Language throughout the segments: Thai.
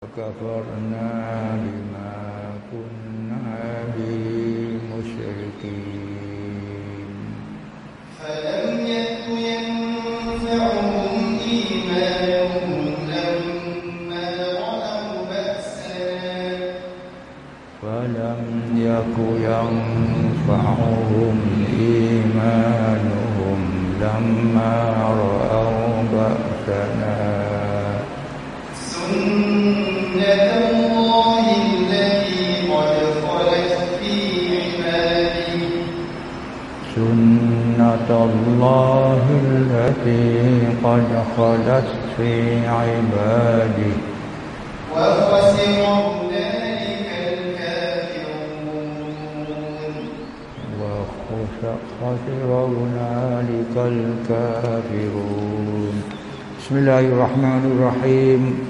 كفرنا بما كنا به مشركين فلم يك ينفعهم إيمانهم لما رأوا بأسنا فلم يك ينفعهم إيمانهم لما رأوا بأسنا. الله التي قد خلت في عباده وخسر أولئك الكافرون وخسر هنالك الكافرون. بسم الله الرحمن الرحيم.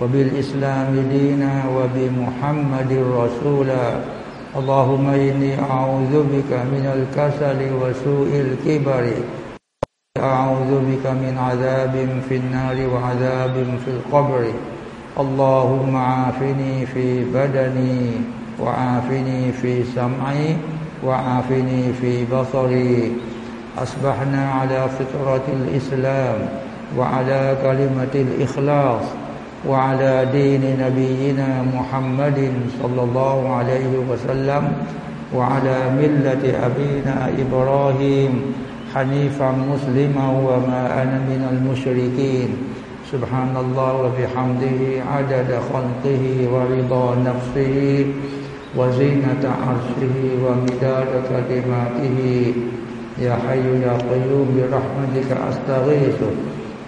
وبالإسلام دينا وبمحمد رسولا. اللهم إني أعوذ بك من الكسل وسوء الكبر. أعوذ بك من عذاب في النار وعذاب في القبر. اللهم عافني في بدني وعافني في سمعي وعافني في بصري. أصبحنا على فطرة الإسلام وعلى كلمة الإخلاص. وعلى دين نبينا محمد صلى الله عليه وسلم وعلى ملة أبينا إبراهيم حنيفا مسلما وما أنا من المشركين. سبحان الله وبحمده عدد خلقه ورضا نفسه وزينة عرشه ومداد كلماته. يا حي يا قيوم برحمتك أستغيث.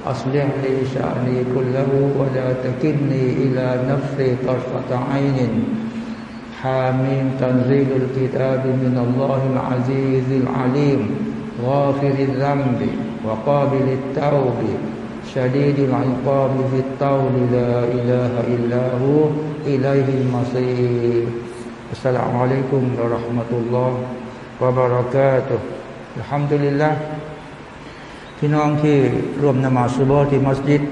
أصلح لي شأني كله ولا تكلني إلى نفسي طرفة عين. حامين تنزيل الكتاب من الله العزيز العليم. غافر الذنب وقابل التوب. شديد العقاب ذي الطول. لا إله إلا هو. إليه المصير. السلام عليكم ورحمة الله وبركاته. الحمد لله. พี่น้องที่ร่วมนมาสุโบที่มัสยิด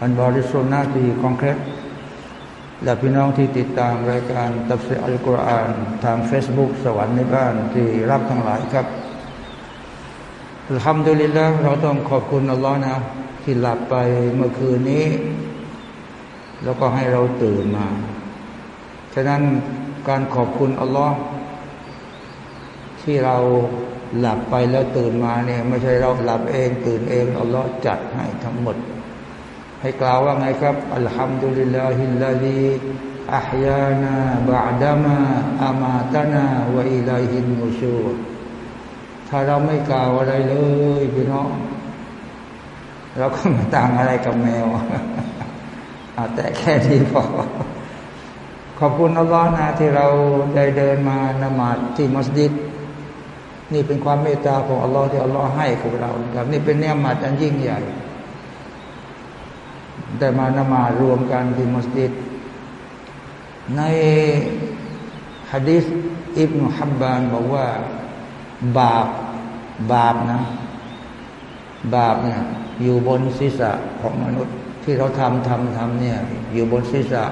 อันบริสุทธิ์นาที่คอนแครและพี่น้องที่ติดตามรายการตัฟซีรอัลกุรอานทาง Facebook สวรรค์ในบ้านที่รับทั้งหลายครับอัลฮัมดุลิลละเราต้องขอบคุณอัลลอฮ์นะ ที่หลับไปเมื่อคืนนี้ แล้วก็ให้เราตื่นมา ฉะนั้นการขอบคุณอัลลอฮ์ที่เรา หลับไปแล้วตื่นมาเนี่ยไม่ใช่เราหลับเองตื่นเองอัลลอฮ์จัดให้ทั้งหมด ให้กล่าวว่าไงครับอัลฮัมดุลิลลาฮิลลาฮิอัพยานาบะดามาอามาตนาวะอิลัยฮินมุชูถ้าเราไม่กล่าวอะไรเลยพี่น้องเราก็ไม่ต่างอะไรกับแมวอาแต่แค่นี้พอขอบคุณอัลลอฮ์นะที่เราได้เดินมานมาดที่มัสยิด นี่เป็นความเมตตาของอัลลอฮ์ที่อัลลอฮ์ให้กับเราครับนี่เป็นเนื้อมัดอันยิ่งใหญ่ได้มานมารวมกันที่มัสยิดในฮะดิษอิบนุฮับบานบอกว่าบาปบาปนะ บาปเนี่ยอยู่บนศีรษะของมนุษย์ที่เราทำทำทำเนี่ย อยู่บนศีรษะ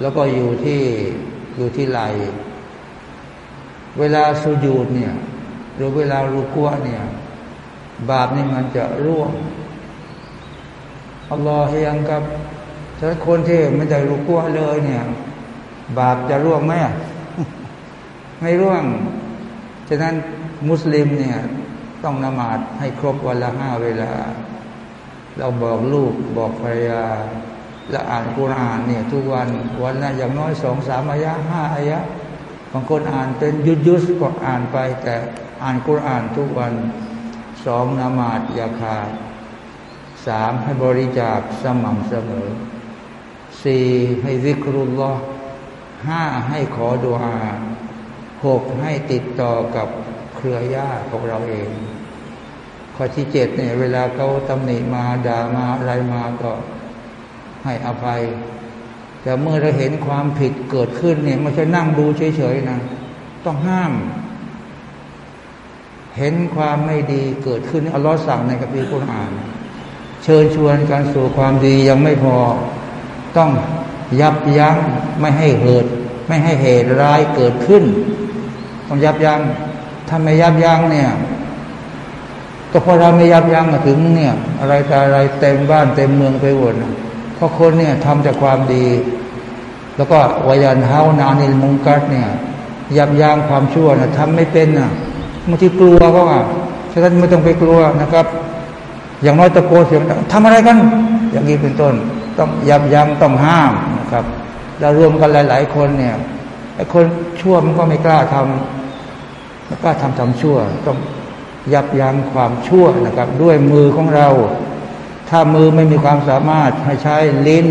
แล้วก็อยู่ที่อยู่ที่ไหลเวลาสุญูดเนี่ย หรือเวลารุกัวเนี่ย บาปนี่มันจะร่วงอัลลอฮ์ยังกับถ้าคนที่ไม่ได้รุกัวเลยเนี่ย บาปจะร่วงไหมไม่ร่วง ฉะนั้นมุสลิมเนี่ย ต้องนมาดให้ครบวันละห้าเวลา เราบอกลูกบอกภรรยาและอ่านกุรอานเนี่ย ทุกวันวันละอย่างน้อยสองสามอายะห้าอายะบางคนอ่านเป็นยุดยุดก็อ่านไปแต่ อ่านกุรอานทุกวันสองนมาดยาคาสามให้บริจาคสม่ำเสมอสี่ให้วิกรุลลอห้าให้ขอดุอาหกให้ติดต่อกับเครือญาติของเราเอง ข้อที่เจ็ดเนี่ยเวลาเขาตำหนิมาด่ามาอะไรมาก็ให้อภัย แต่เมื่อเราเห็นความผิดเกิดขึ้นเนี่ยไม่ใช่นั่งดูเฉยๆนะ ต้องห้าม เห็นความไม่ดีเกิดขึ้นอัลลอฮ์สั่งในกัมภีร์คุรอาน เชิญชวนการสู่ความดียังไม่พอต้องยับยั้งไม่ให้เหตุไม่ให้เหตุร้ายเกิดขึ้น ต้องยับยัง้งถ้าไม่ยับยั้งเนี่ยก็เพราะเราไม่ยับยั้งถึงเนี่ย อะไรแต่อะไรเต็มบ้านเต็มเมืองไปหมดเพราะคนเนี่ยทำแต่ความดี แล้วก็วายันเฮานานิลมุงกัดเนี่ย ยับยั้งความชั่วนะทำไม่เป็นนะ บางทีกลัวก็ว่าฉะนั้นไม่ต้องไปกลัวนะครับ อย่างน้อยตะโกนเสียงทำอะไรกัน อย่างนี้เป็นต้น ต้องยับยั้งต้องห้ามนะครับเรารวมกันหลาย ๆ คนเนี่ยไอ้คนชั่วมันก็ไม่กล้าทำไม่กล้าทำทำชั่ว ต้องยับยั้งความชั่วนะครับ ด้วยมือของเรา ถ้ามือไม่มีความสามารถให้ใช้ลิ้น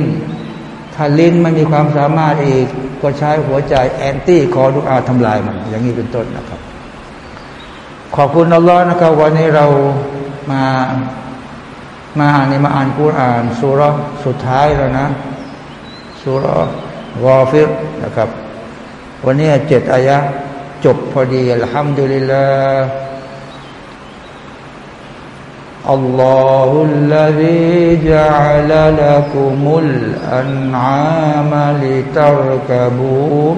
ถ้าลิ้นไม่มีความสามารถอีก ก็ใช้หัวใจแอนตี้คอดุอาทำลายมัน อย่างนี้เป็นต้นนะครับ ขอบคุณอัลลอฮ์นะครับวันนี้เรามามาอ่านมาอ่านกุรอ่านสุรสุดท้ายแล้วนะสุรวอฟิรนะครับ วันนี้เจ็ดอายะจบพอดีอัลฮัมดุลิลลาห์อัลลอฮุลลาฮิจัลลัคุมุลอันงามาลิตรกบู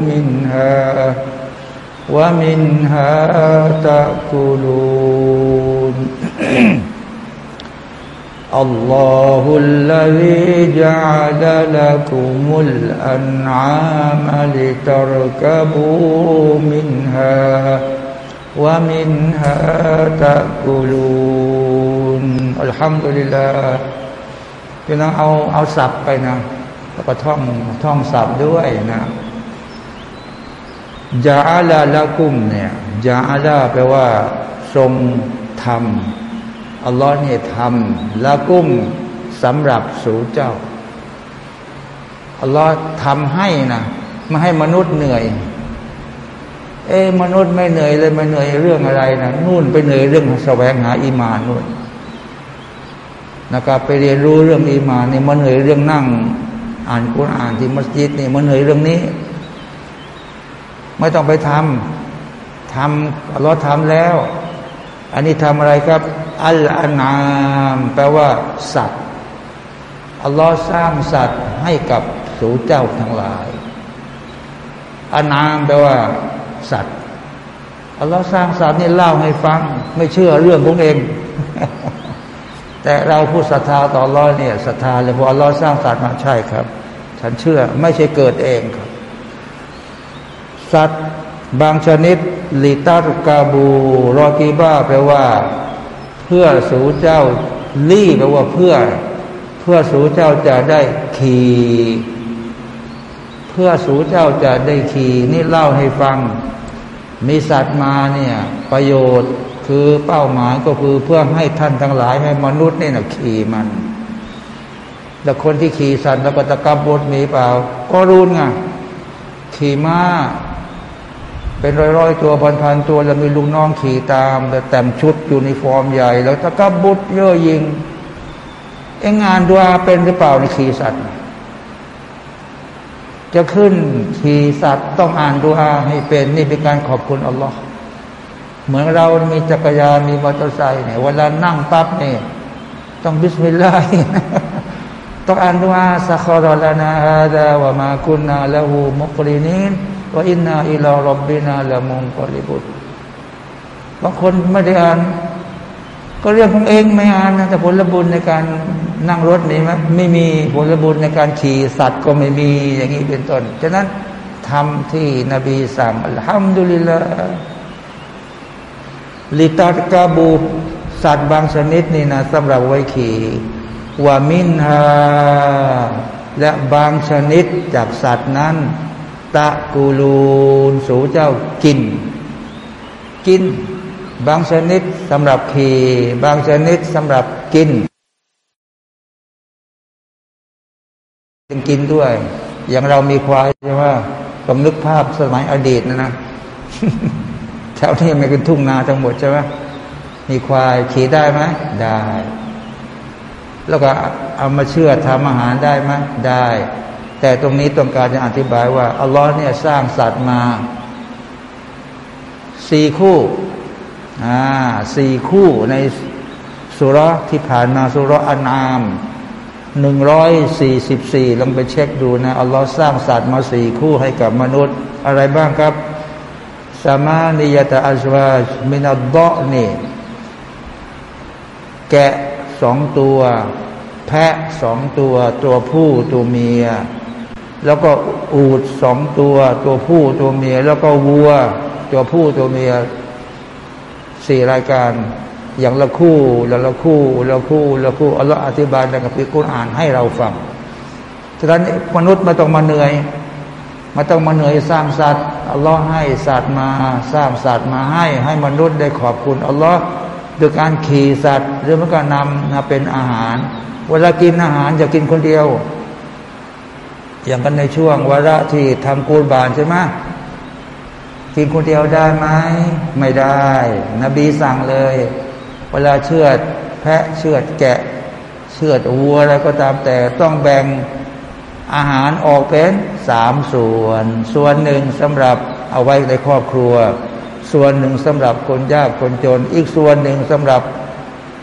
มินฮา ومنها تأكلون الله الذي جعل لكم الأنعام لتركبوا منها ومنها تأكلون الحمد لله พี่น้องเอาเอาสับไปนะแล้วก็ท่องท่องสับด้วยนะ จาอาลาละกุมเนี่ยจาอาลาแปลว่า ทรงทำอัลลอฮ์เนี่ยทำละกุ้มสำหรับสู่เจ้าอัลลอฮ์ทำให้นะไม่ให้มนุษย์เหนื่อย เอ้มนุษย์ไม่เหนื่อยเลยมาเหนื่อยเรื่องอะไรนะนู่นไปเหนื่อยเรื่องแสวงหาอีมานนู่นนะครับไปเรียนรู้เรื่องอีมานนี่มันเหนื่อยเรื่องนั่ง อ่านกุรอานที่มัสยิดนี่มันเหนื่อยเรื่องนี้ ไม่ต้องไปทำทำอัลลอฮ์ทำแล้ว อันนี้ทำอะไรครับ อัลอานามแปลว่าสัตว์อัลลอฮ์สร้างสัตว์ให้กับสู่เจ้าทั้งหลายอานามแปลว่า สัตว์อัลลอฮ์สร้างสัตว์นี่เล่าให้ฟัง ไม่เชื่อเรื่องของเอง แต่เราผู้ศรัทธาต่ออัลลอฮ์เนี่ยศรัทธาเลยพออัลลอฮ์สร้างสัตว์มาใช่ครับ ฉันเชื่อไม่ใช่เกิดเองครับ สัตว์บางชนิดลิตารุกาบูรอกีบ้าแปลว่า เพื่อสูเจ้าลี่แปลว่าเพื่อ เพื่อสูเจ้าจะได้ขี่เพื่อสูเจ้าจะได้ขี่นี่เล่าให้ฟัง มีสัตว์มาเนี่ย ประโยชน์คือเป้าหมายก็คือเพื่อให้ท่านทั้งหลายให้มนุษย์นี่นะขี่มันแต่คนที่ขี่สัตว์แล้วก็ตะกับบดมีเปล่า ก็รู้ไงขี่ม้า เป็นร้อยๆตัวพันๆตัวแล้วมีลุงน้องขี่ตาม แต่แต่งชุดยูนิฟอร์มใหญ่ แล้วตะกับบุตรเยอะยิงเองงานดัวเป็นหรือเปล่าในขี่สัตว์ จะขึ้นขี่สัตว์ต้องอ่านดูอาให้เป็นนี่เป็นการขอบคุณอัลลอฮ์เหมือนเรามีจักรยานมีมอเตอร์ไซค์เนี่ยเวลานั่งปั๊บเนี่ยต้องบิสมิลลาห์ต้องอ่านดูอาสักคอรลานาฮาดาวะมาคุนนาละหูมุกรินิน ว่าอินนาอิลารบบินาละมุงกอลิบุตบางคนไม่ได้อ่าน ก็เรื่องของเองไม่อ่านนะแต่ผลบุญในการนั่งรถนี่ไหมไม่มีผลบุญในการขี่สัตว์ก็ไม่มีอย่างนี้เป็นต้นฉะนั้นทำที่นบีสั่งอัลฮัมดุลิลละลิตากาบูสัตว์บางชนิดนี่นะสำหรับไว้ขี่วามินฮาและบางชนิดจากสัตว์นั้น ตะกูลูนสูเจ้ากิน กิน บางชนิดสำหรับขี่บางชนิดสำหรับกินจึงกินด้วย อย่างเรามีควายใช่ไหมผมนึกภาพสมัยอดีตนะนะแถวนี้มันเป็นทุ่งนาทั้งหมดใช่ไหมมีควายขี่ได้ไหมได้ แล้วก็เอามาเชื่อทำอาหารได้ไหมได้ แต่ตรงนี้ต้องการจะอธิบายว่าอัลลอฮ์เนี่ยสร้างสัตว์มาสี่คู่อ่าสี่คู่ในสุรที่ผ่านมาสุรอันอามหนึ่งร้อยสี่สิบสี่ลองไปเช็คดูนะอัลลอฮ์สร้างสัตว์มาสี่คู่ให้กับมนุษย์ อะไรบ้างครับสมานิยตาอัจวามินาดอนี่แกะสองตัว แพะสองตัว ตัวผู้ตัวเมีย แล้วก็อูดสองตัว ตัวผู้ตัวเมีย แล้วก็วัว ตัวผู้ตัวเมียสี่รายการ อย่างละคู่ละละคู่ละคู่ละคู่อัลลอฮ์อธิบายในกัมภีร์กุรอานให้เราฟังฉะนั้นมนุษย์ม่ต้องมาเหนื่อยม่ต้องมาเหนื่อยสร้างสัตว์อัลลอฮ์ให้สัตว์มาสร้างสัตว์มาให้ ให้มนุษย์ได้ขอบคุณอัลลอฮ์โดยการขี่สัตว์หรือมันก็นำมาเป็นอาหาร เวลากินอาหารจะกินคนเดียว อย่างกันในช่วงวาระที่ทำกูลบานใช่ไหมกินคนเดียวได้ไหมไม่ได้ นบีสั่งเลย เวลาเชือด แพะเชือดแกะ เชือดวัวอะไรก็ตามแต่ต้องแบ่งอาหารออกเป็นสามส่วน ส่วนหนึ่งสำหรับเอาไว้ในครอบครัว ส่วนหนึ่งสำหรับคนยากคนจน อีกส่วนหนึ่งสำหรับ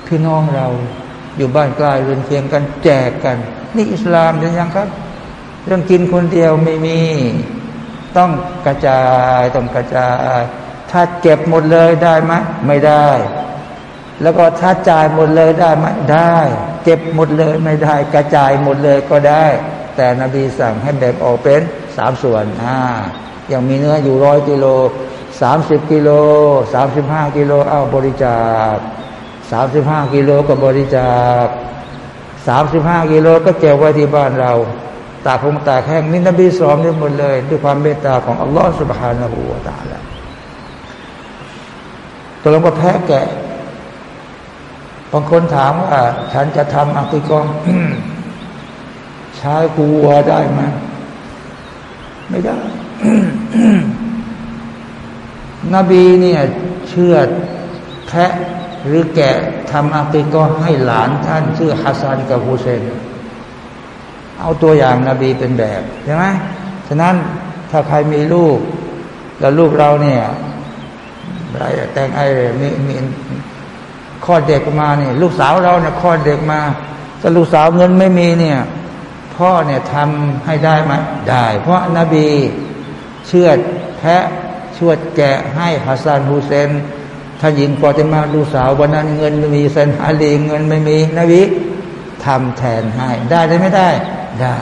พี่น้องเราอยู่บ้านใกล้เรือนเคียงกันแจกกัน นี่อิสลามเห็นยังครับ เรื่องกินคนเดียวไม่มี ต้องกระจายต้องกระจาย ถ้าเก็บหมดเลยได้ไหมไม่ได้ แล้วก็ถ้าจ่ายหมดเลยได้ไหมได้ เก็บหมดเลยไม่ได้ กระจายหมดเลยก็ได้ แต่นบีสั่งให้แบ่งออกเป็นสามส่วนอ่าอย่างมีเนื้ออยู่ร้อยกิโลสามสิบกิโลสามสิบห้ากิโลเอาบริจาคสามสิบห้ากิโลก็บริจาคสามสิบห้ากิโลก็เก็บไว้ที่บ้านเรา ตากคงตาแห้งนี่นบีสอนนี่หมดเลย ด้วยความเมตตาของอัลลอฮฺสุบฮานาหูตาละตกลงว่าแพ้แกะบางคนถามว่าฉันจะทำอัติกรรมใช้กูวัวได้ไหมไม่ได้ นบีเนี่ยเชื่อแพะหรือแกะทำอาติก็ให้หลานท่าน ชื่อฮัสซันกับฮูเซน เอาตัวอย่างนาบีเป็นแบบใช่ไหมฉะนั้นถ้าใครมีลูก แล้วลูกเราเนี่ยอะไรแต่งไอ้มีมีข้อเด็กมาเนี่ยลูกสาวเราเนี่ยข้อเด็กมาแต่ลูกสาวเงินไม่มีเนี่ยพ่อเนี่ยทำให้ได้ไหมได้ เพราะนาบีเชื่อแพะชวดแกะให้ฮัสซันฮูเซนถ้าหญิงฟอติมาลูกสาววันนั้นเงินไม่มีเซนอาลีเงินไม่มีนบีทำแทนให้ได้ได้ไม่ได้ ได้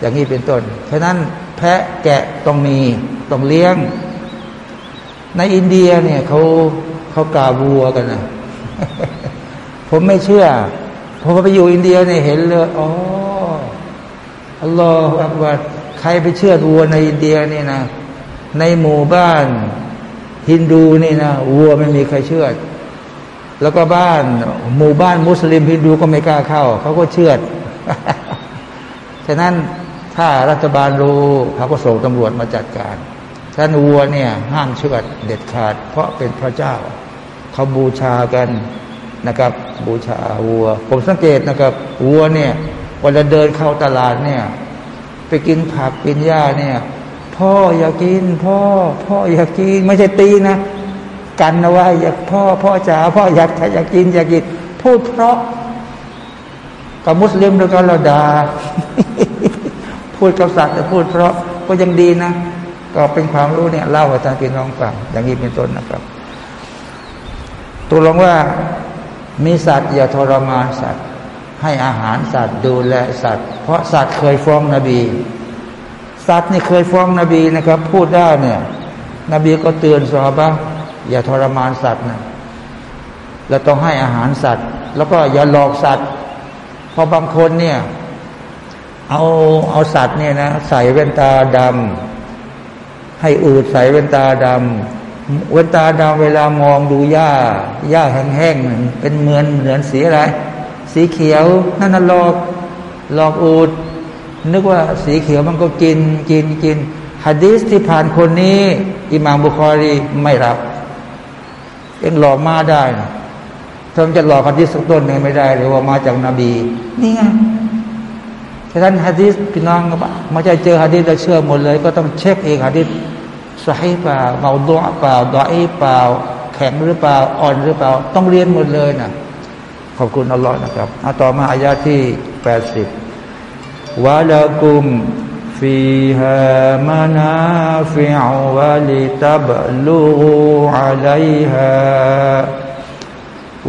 อย่างนี้เป็นต้น ฉะนั้นแพะแกะต้องมีต้องเลี้ยง ในอินเดียเนี่ยเขาเขากาบัวกันนะผมไม่เชื่อผมไปอยู่อินเดียเนี่ยเห็นเลยอ๋ออัลลอฮฺอักบัดใครไปเชื่อวัวในอินเดียนี่นะ ในหมู่บ้านฮินดูนี่นะวัวไม่มีใครเชื่อแล้วก็บ้านหมู่บ้านมุสลิมฮินดูก็ไม่กล้าเข้า เขาก็เชื่อ ฉะนั้นถ้ารัฐบาลรู้เขาก็ส่งตำรวจมาจัดการท่านวัวเนี่ยห้ามเชื่อเด็ดขาด เพราะเป็นพระเจ้า เขาบูชากันนะครับ บูชาวัว ผมสังเกตนะครับวัวเนี่ยเวลาเดินเข้าตลาดเนี่ย ไปกินผักกินหญ้าเนี่ย พ่ออยากกิน พ่อ พ่ออยากกิน ไม่ใช่ตีนะ กันนะว่าอยากพ่อ พ่อจ๋าพ่ออยากอยากกินอยากกินพูดเพราะ กับมุสลิมด้วยกันเราดา่าพูดกับสัตว์แต่พูดเพราะก็ยังดีนะ ก็เป็นความรู้เนี่ยเล่าให้ท่านพี่น้องฟังอย่างนี้เป็นต้นนะครับตัวลงว่ามีสัตว์อย่าทรมานสัตว์ ให้อาหารสัตว์ดูแลสัตว์ เพราะสัตว์เคยฟ้องนบี สัตว์นี่เคยฟ้องนบีนะครับ พูดได้เนี่ย นบีก็เตือนสอบะอย่าทรมานสัตว์นะเราต้องให้อาหารสัตว์ แล้วก็อย่าหลอกสัตว์ พราะบางคนเนี่ย เอาเอาสัตว์เนี่ยนะใส่แว่นตาดำให้อูดใส่แว่นตาดำแว่นตาดำเวลามองดูหญ้าหญ้าแห้งๆเป็นเหมือนเหมือนสีอะไร สีเขียวนั่นน่ะหลอกหลอกอูด นึกว่าสีเขียวมันก็กินกินกินฮะดีสที่ผ่านคนนี้ อิหม่ามบุคอรีไม่รับเองหลอกมาได้ ท่านจะหลอกฮะดิษสักต้นหนึ่งไม่ได้ หรือว่ามาจากนบีนี่ไงท่านฮะดิสพี่น้องมาจะเจอฮะดิสเราเชื่อหมดเลย ก็ต้องเช็คเองฮะดิสสาฮีเปล่าเบาด้อเปล่าดอยเปล่า แข็งหรือเปล่าอ่อนหรือเปล่า ต้องเรียนหมดเลยนะขอบคุณอัลลอฮ์นะครับเอาต่อมาอายาที่แปดสิบวะลากุมฟีฮามานาฟิอวะลิตับลูอาลัยฮา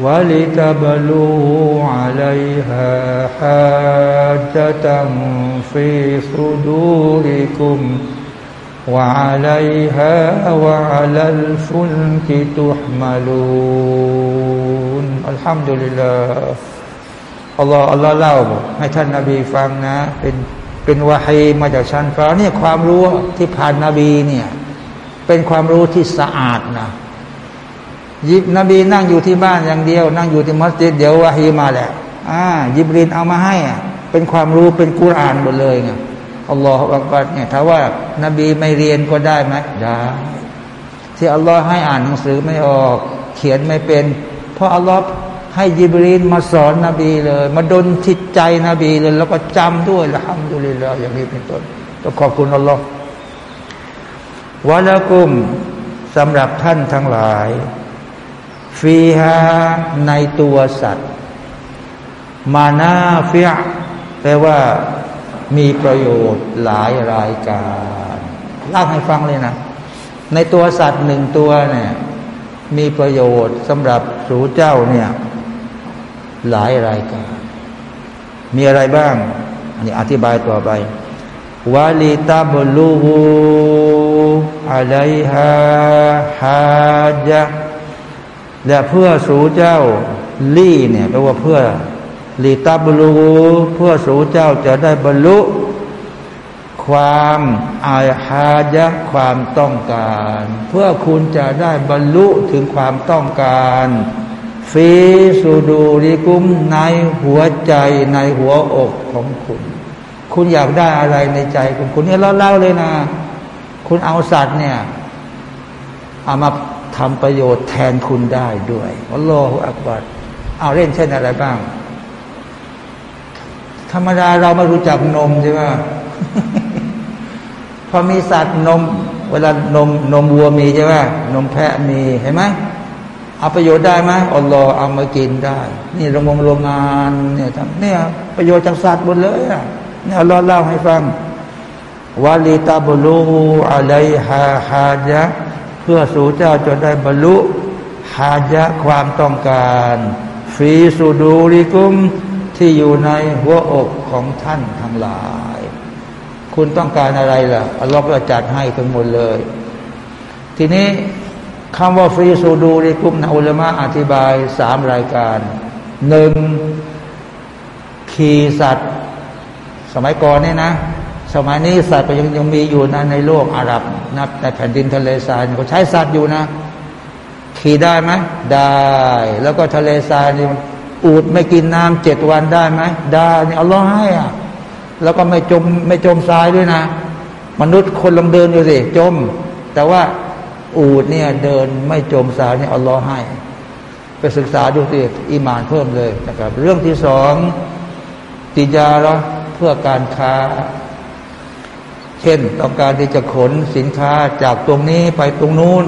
ولتبلغوا عليها حاجة في صدوركم وعليها وعلى الفلك تحملون الحمد لله อัลลอฮ์อัลลอฮ์เล่าให้ท่านนาบีฟังนะเป็นเป็นวาฮีมาจากชั้นฟ้าเนี่ยความรู้ที่ผ่านนาบีเนี่ย เป็นความรู้ที่สะอาดนะ ยิบนบีนั่งอยู่ที่บ้านอย่างเดียว นั่งอยู่ที่มัสยิดเดี๋ยววาฮีมาแหละอ่ายิบรินเอามาให้อะเป็นความรู้เป็นกุรอานหมดเลยไงอัลลอฮฺอักบัดเนี่ยถ้าว่านาบีไม่เรียนก็ได้ไหมได้ที่อัลลอฮ์ให้อ่านหนังสือไม่ออก เขียนไม่เป็น เพราะอัลลอฮ์ให้ยิบรีนมาสอนนบีเลย มาดนทิศใจนบีเลย แล้วก็จำด้วยละฮัมดุลิลลาอย่างนี้เป็นต้นต้องขอบคุณอัลลอฮ์วะละกุมสำหรับท่านทั้งหลาย ฟีฮาในตัวสัตว์ มานาฟิยแปลว่ามีประโยชน์หลายรายการเล่าให้ฟังเลยนะ ในตัวสัตว์หนึ่งตัวเนี่ยมีประโยชน์สำหรับสูเจ้าเนี่ยหลายรายการ มีอะไรบ้าง อันนี้อธิบายต่อไปวาลิตาบลูอะไรฮะฮาจ และเพื่อสู่เจ้าลี่เนี่ยแปลว่าเพื่อลีตาบลูเพื่อสู่เจ้าจะได้บรรลุ ความอาฮาจะความต้องการ เพื่อคุณจะได้บรรลุถึงความต้องการฟีสูดูริกุมในหัวใจในหัวอกของคุณ คุณอยากได้อะไรในใจของคุณเนี่ยเราเล่าเลยนะ คุณเอาสัตว์เนี่ยเอามา ทำประโยชน์แทนคุณได้ด้วยอัลลอฮฺอักบัดเอาเล่นเช่นอะไรบ้าง ธรรมดาเราม่รู้จักนมใช่ไหมพอมีสัตว์นม เวลานมนมวัวมีใช่ไหมนมแพะมีเห็นไหมเอาประโยชน์ได้ไหมอัลลอฮ์เอามากินได้ นี่โรงงโรงงานเนี่ยทำเนี่ยประโยชน์จากสัตว์หมดเลยอะเนี่ยอัลลอฮ์เล่าให้ฟังวาลีตาบลูอะไรฮาฮาจะ เพื่อสู่เจ้าจะได้บรรลุฮาจะความต้องการ ฟีสูดูริกุมที่อยู่ในหัวอกของท่านทั้งหลาย คุณต้องการอะไรล่ะอัลลอฮ์ก็จัดให้ทั้งหมดเลย ทีนี้คำว่าฟีสูดูในกลุ่มนาอุลมะอธิบายสามรายการหนึ่งขี่สัตว์ สมัยก่อนเนี่ยนะ สมัยนี้สัตว์ยังยังมีอยู่นะในโลกอาหรับนับในแผ่นดินทะเลทรายเขาใช้สัตว์อยู่นะ ขี่ได้ไหมได้ แล้วก็ทะเลทรายนี่อูดไม่กินน้ำเจ็ดวันได้ไหมได้นี่เอาล้อให้อะแล้วก็ไม่จมไม่จมทรายด้วยนะ มนุษย์คนลองเดินอยู่สิจม แต่ว่าอูดเนี่ยเดินไม่จมสายเนี่ยอัลลอฮ์ให้ ไปศึกษาดูสิอีมานเพิ่มเลยนะครับ เรื่องที่สองติจาระเพื่อการค้า เช่นต้องการที่จะขนสินค้าจากตรงนี้ไปตรงนู้น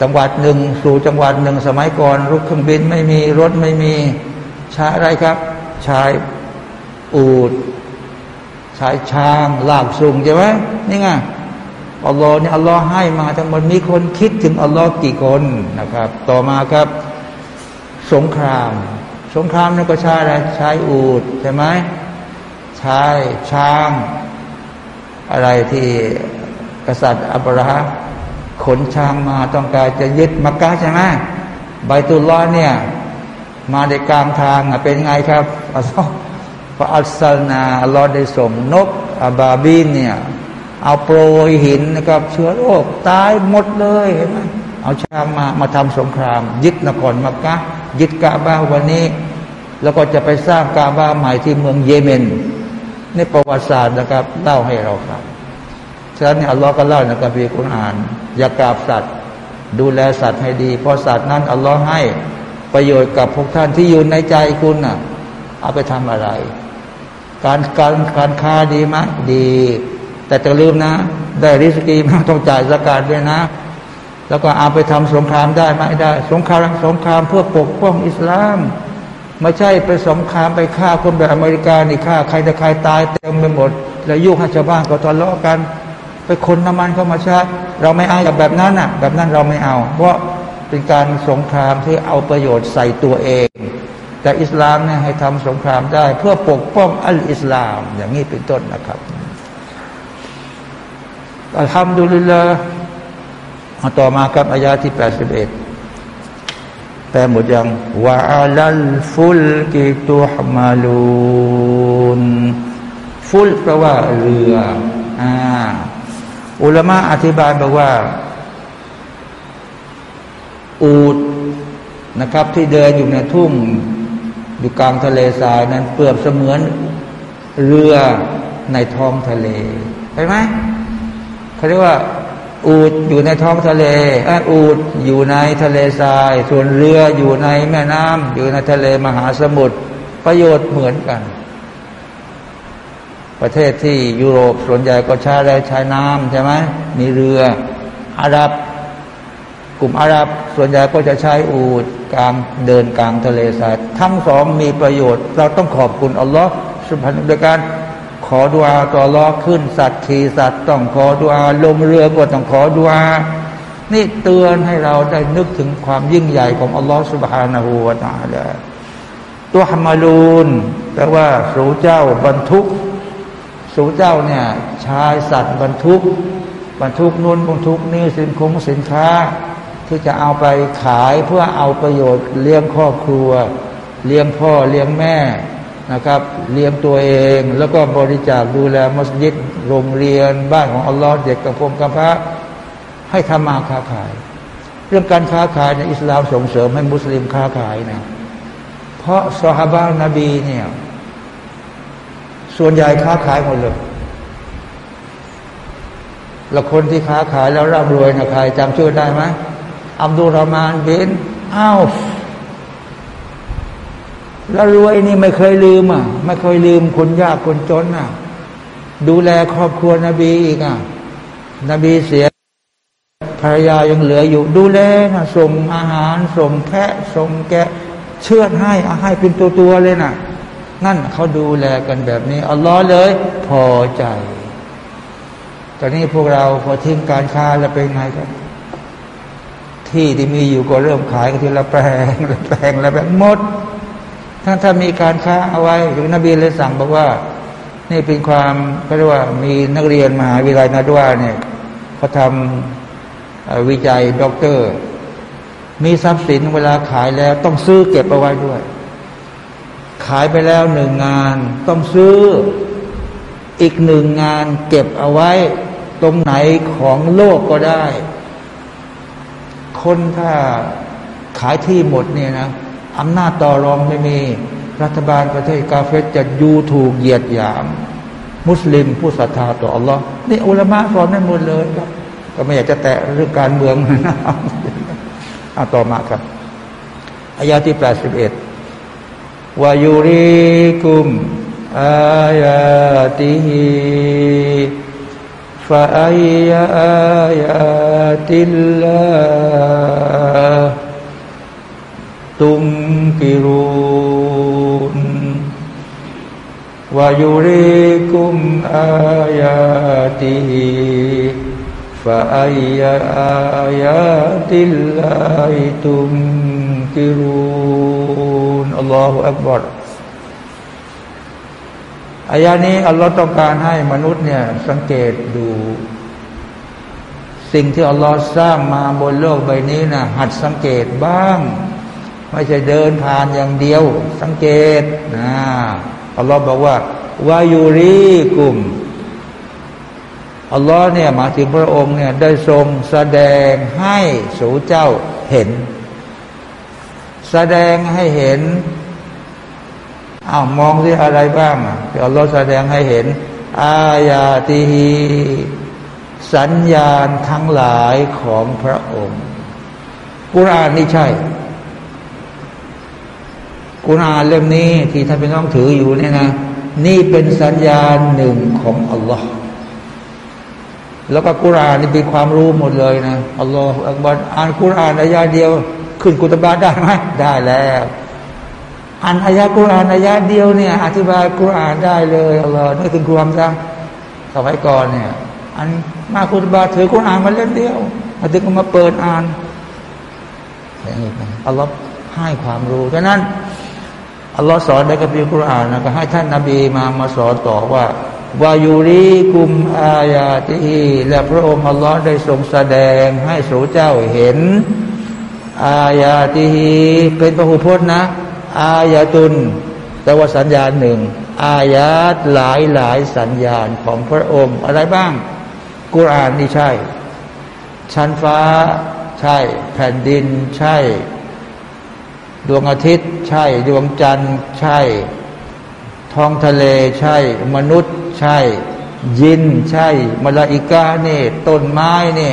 จังหวัดหนึ่งสู่จังหวัดหนึ่งสมัยก่อนรถเครื่องบินไม่มีรถไม่มีใช้อะไรครับ ใช้อูดใช้ช้างลากสูงใช่ไหมนี่ไงอัลลอฮ์เนี่ยอัลลอฮ์ให้มาทั้งหมดมีคนคิดถึงอัลลอฮ์กี่คนนะครับ ต่อมาครับ สงคราม สงครามนั่ก็ใช้อะไรใช้อูดใช่ไหมใช้ช้าง อะไรที่กษัตริย์อับราฮัมขนช้างมาต้องการจะยึดมักกะใช่ไหมใบตุลลอเนี่ย มาในกลางทางเป็นไงครับอัลลอฮ์พระอัลสลนาอัลลอฮ์ได้ส่งนกอาบาบินเนี่ย เอาโปรยหินนะครับ เชื้อโรคตายหมดเลยเห็นไหมเอาช้างมามาทำสงคราม ยึดนครมักกะยึดกาบาวันนี้ แล้วก็จะไปสร้างกาบาใหม่ที่เมืองเยเมน ในประวัติศาสตร์นะครับ เล่าให้เราฟังฉะนั้นอัลลอฮ์ก็เล่าในกัมภีร์คุรอาน อย่ากราบสัตว์ ดูแลสัตว์ให้ดี เพราะสัตว์นั้นอัลลอฮ์ให้ประโยชน์กับพวกท่านที่อยู่ในใจคุณน่ะ เอาไปทำอะไร การการการค้าดีไหมดี แต่จะลืมนะ ได้ริสกีมาต้องจ่ายสกาดด้วยนะ แล้วก็เอาไปทำสงครามได้ไหมได้ สงครามสงครามเพื่อปกป้องอิสลาม ไม่ใช่ไปสงครามไปฆ่าคนแบบอเมริกานี่ฆ่าใครแต่ใครตายเต็มไปหมด แล้วยุ่งให้ชาวบ้านก็ทะเลาะกัน ไปคนน้ำมันเข้ามาชาเราไม่เอาแบบนั้นอะ แบบนั้นเราไม่เอา เพราะเป็นการสงครามที่เอาประโยชน์ใส่ตัวเอง แต่อิสลามเนี่ยให้ทำสงครามได้ เพื่อปกป้องอัลอิสลาม อย่างนี้เป็นต้นนะครับอัลฮัมดุลิลลาต่อมาครับอายาที่แปดสิบเอ็ดแปลหมดยังวะอัลฟุลกิตุฮมาลูนฟุลแปลว่าเรืออ่าอุลามะอธิบายบอกว่า อูดนะครับ ที่เดินอยู่ในทุ่ง อยู่กลางทะเลทรายนั้น เปรียบเสมือนเรือในท้องทะเลเห็นไหมเขาเรียกว่า อูดอยู่ในท้องทะเลอูดอยู่ในทะเลทราย ส่วนเรืออยู่ในแม่น้ำอยู่ในทะเลมหาสมุทรประโยชน์เหมือนกัน ประเทศที่ยุโรปส่วนใหญ่ก็ใช้อะไรใช้น้ำใช่ไหมมีเรืออาหรับ กลุ่มอาหรับส่วนใหญ่ก็จะใช้อูดกลางเดินกลางทะเลทราย ทั้งสองมีประโยชน์ เราต้องขอบคุณอัลลอฮ์สุบฮานุโดยการ อดุอาต่อรอขึ้นสัตว์ขี่สัตว์ต้องขอดุอาลงเรือก็ต้องขอดุอานี่เตือนให้เราได้นึกถึงความยิ่งใหญ่ของอัลลอฮ์สุบฮานาหูวาตาลาตัวฮัมมาลูนแปลว่าสูเจ้าบรรทุก สูเจ้าเนี่ยชายสัตว์บรรทุก บรรทุกนุ่นบรรทุกนี่สินคงสินค้า ที่จะเอาไปขายเพื่อเอาประโยชน์เลี้ยงครอบครัว เลี้ยงพ่อเลี้ยงแม่ นะครับ เลี้ยงตัวเอง แล้วก็บริจาคดูแลมัสยิดโรงเรียนบ้านของอัลลอฮ์เด็กกับพมกับพระให้ทำมาค้าขาย เรื่องการค้าขายในอิสลามส่งเสริมให้มุสลิมค้าขายนะเพราะซอฮาบะนบีเนี่ยส่วนใหญ่ค้าขายหมดเลยแล้วคนที่ค้าขายแล้วร่ำรวยนะใครจำชื่อได้ไหมอับดุลรามานบินอ้าว แล้วรวยนี่ไม่เคยลืมอะ ไม่เคยลืมคนยากคนจนอะ ดูแลครอบครัวนบีอีกอะ นบีเสียภรรยายังเหลืออยู่ ดูแลนะส่งอาหารส่งแพะส่งแกะ เชื่อให้อาให้เป็นตัวตัวเลยนะนั่นเขาดูแลกันแบบนี้อัลลอฮ์เลย พอใจ ตอนนี้พวกเราพอทิ้งการค้าแล้วเป็นไงครับที่ที่มีอยู่ก็เริ่มขายกันทีละแปลงละแปลงละแบบหมด ถ้าถ้ามีการค้าเอาไว้หรือนบีเลยสั่งบอกว่า นี่เป็นความก็เรียกว่ามีนักเรียนมหาวิทยาลัยนาดวาเนี่ยเขาทำวิจัยด็อกเตอร์ มีทรัพย์สินเวลาขายแล้ว ต้องซื้อเก็บเอาไว้ด้วย ขายไปแล้วหนึ่งงาน ต้องซื้ออีกหนึ่งงานเก็บเอาไว้ ตรงไหนของโลกก็ได้ คนถ้าขายที่หมดเนี่ยนะ อำนาจต่อรองไม่มี รัฐบาลประเทศกาเฟสจะยูถูกเหยียดหยาม มุสลิมผู้ศรัทธาต่ออัลลอฮ์นี่อุลามะสอนนั่นหมดเลยครับ ก็ไม่อยากจะแตะเรื่องการเมืองนะเอาต่อมาครับอายาที่แปดสิบเอ็ดวายุริกุมอายาติฮิฟาอายาติลลา تنكرون ويريكم آياته فأي آيات الله تنكرون الله أكبر อายานี้อัลลอฮ์ต้องการให้มนุษย์เนี่ยสังเกตดู สิ่งที่อัลลอฮ์สร้างมาบนโลกใบนี้นะหัดสังเกตบ้าง ไม่ใช่เดินผ่านอย่างเดียว สังเกตนะอัลลอฮ์บอกว่าวายูรีกุมอัลลอฮ์เนี่ยมาถึงพระองค์เนี่ยได้ทรงแสดงให้สู่เจ้าเห็น แสดงให้เห็นอ้าวมองที่อะไรบ้างที่อัลลอฮ์แสดงให้เห็น อายาติฮีสัญญาณทั้งหลายของพระองค์กุรานนี่ใช่ กุรานเล่มนี้ที่ท่านเป็นน้องถืออยู่เนี่ยนะ นี่เป็นสัญญาณหนึ่งของอัลลอฮ์แล้วก็กุรานนี่เป็นความรู้หมดเลยนะอัลลอฮ์อักบัรอ่านกุรานอายาเดียว ขึ้นกุตบาได้ไหมได้แล้วอ่านอายะกุรอานอายะเดียวเนี่ย อธิบายกุรอานได้เลยอัลลอฮ์นึกถึงความจังสมัยก่อนเนี่ยอันมาคุตบาถือกุรอานมาเล่มเดียวมาถึงก็มาเปิดอ่านอัลลอฮ์ให้ความรู้ฉะนั้น อัลลอฮ์สอนในกัมภีร์กุรานนะก็ให้ท่านนาบีมามาสอนต่อว่าวายุรีกุมอายาติและพระองค์อัลลอฮ์ได้ทรงแสดงให้สู่เจ้าเห็น อายาติเป็นพระหูพจน์นะ อายาตุนแต่ว่าสัญญาณหนึ่ง อายาตหลายหลายสัญญาณของพระองค์อะไรบ้าง กุรานนี่ใช่ ชั้นฟ้าใช่ แผ่นดินใช่ ดวงอาทิตย์ใช่ ดวงจันทร์ใช่ ท้องทะเลใช่ มนุษย์ใช่ ยินใช่มลาอิกาเนี่ต้นไม้เนี่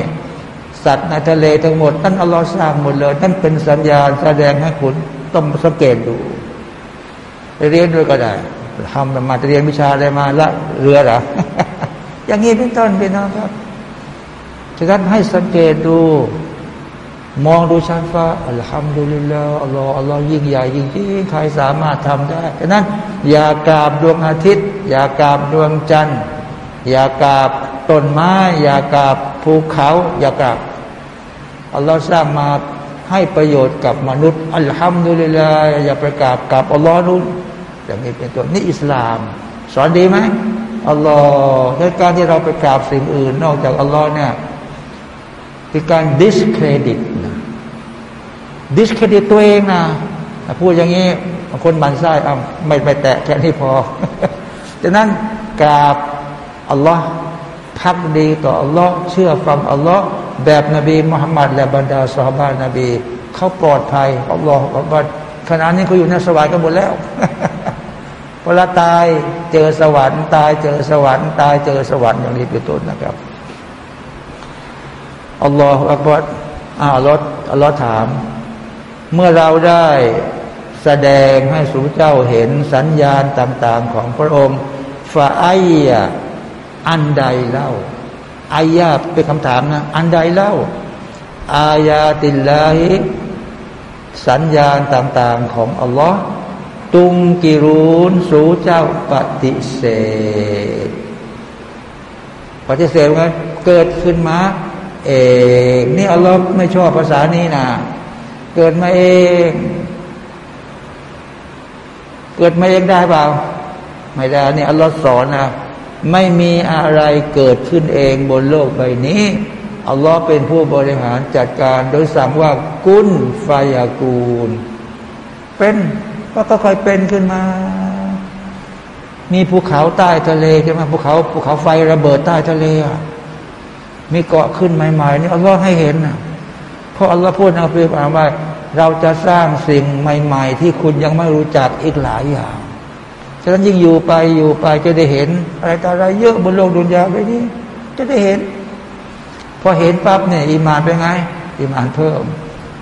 สัตว์ในทะเลทั้งหมดท่านอัลลอฮ์สร้างหมดเลยนั่นเป็นสัญญาณแสดงให้คุณต้องสังเกตดูเรียนด้วยก็ได้ทำมาเรียนวิชาอะไรมาละเรือหรออย่างนี้เป็นต้นเป็นน้องครับฉะนั้นให้สังเกตดู มองดูชั้นฟ้าอัลฮัมดุลิลลาห์อัลลอฮ์อัลลอฮ์ยิ่งใหญ่จริงๆใครสามารถทำได้ฉะนั้น อย่ากราบดวงอาทิตย์ อย่ากราบดวงจันทร์ อย่ากราบต้นไม้ อย่ากราบภูเขา อย่ากราบอัลลอฮ์สร้างมาให้ประโยชน์กับมนุษย์อัลฮัมดุลิลลาห์อย่าประกาศกับอัลลอฮ์นู้นอย่างนี้เป็นตัวนี่อิสลาม สอนดีไหมอัลลอฮ์ในการที่เราไปกราบสิ่งอื่น นอกจากอัลลอฮ์เนี่ยเป็นการ discredit นะ discredit ตั ดิสเครดิตตัวเองนะพูดอย่างนี้บางคนบันไส้เอาไม่ไปแตะแค่นี้พอดังนั้นกราบอัลลอฮ์พักดีต่ออัลลอฮ์เชื่อฟังอัลลอฮ์แบบนบีมุฮัมมัดและบรรดาสหบานนบี เขาปลอดภัยอัลลอฮ์อัลลอฮ์ขณะนี้เขาอยู่ในสวรรค์กันหมดแล้วเวลาตายเจอสวรรค์ตายเจอสวรรค์ตายเจอสวรรค์อย่างนี้เป็นต้นนะครับอัลลอฮฺอักบัดอ่าอัลลอฮ์อัลลอฮ์ถาม เมื่อเราได้แสดงให้สู่เจ้าเห็นสัญญาณต่าง ๆ ของพระองค์ฟาไอยะอันใดเล่าอายาเป็นคำถามนะ อันใดเล่า อายาติลาฮิสัญญาณต่าง ๆ ของอัลลอฮ์ตุงกิรูนสูเจ้าปฏิเสธปฏิเสธไงเกิดขึ้นมา เองนี่อัลลอฮ์ไม่ชอบภาษานี้นะ เกิดมาเอง เกิดมาเองได้เปล่า ไม่ได้นี่อัลลอฮ์สอนนะไม่มีอะไรเกิดขึ้นเองบนโลกใบนี้อัลลอฮ์เป็นผู้บริหารจัดการโดยสั่งว่ากุนฟายากูล เป็นก็ค่อยเป็นขึ้นมา มีภูเขาใต้ทะเลใช่ไหมภูเขาภูเขาไฟระเบิดใต้ทะเลมีเกาะขึ้นใหม่ๆนี่อัลลอฮ์ให้เห็นนะ ราะอัลลอฮ์พูดในอัลกุรอานว่า เราจะสร้างสิ่งใหม่ ๆ ที่คุณยังไม่รู้จักอีกหลายอย่าง ฉะนั้นยิ่งอยู่ไปอยู่ไปจะได้เห็น อะไรต่ออะไรเยอะบนโลกดุนยาไปนี้จะได้เห็น พอเห็นปั๊บเนี่ยอิมานเป็นไงอิมานเพิ่ม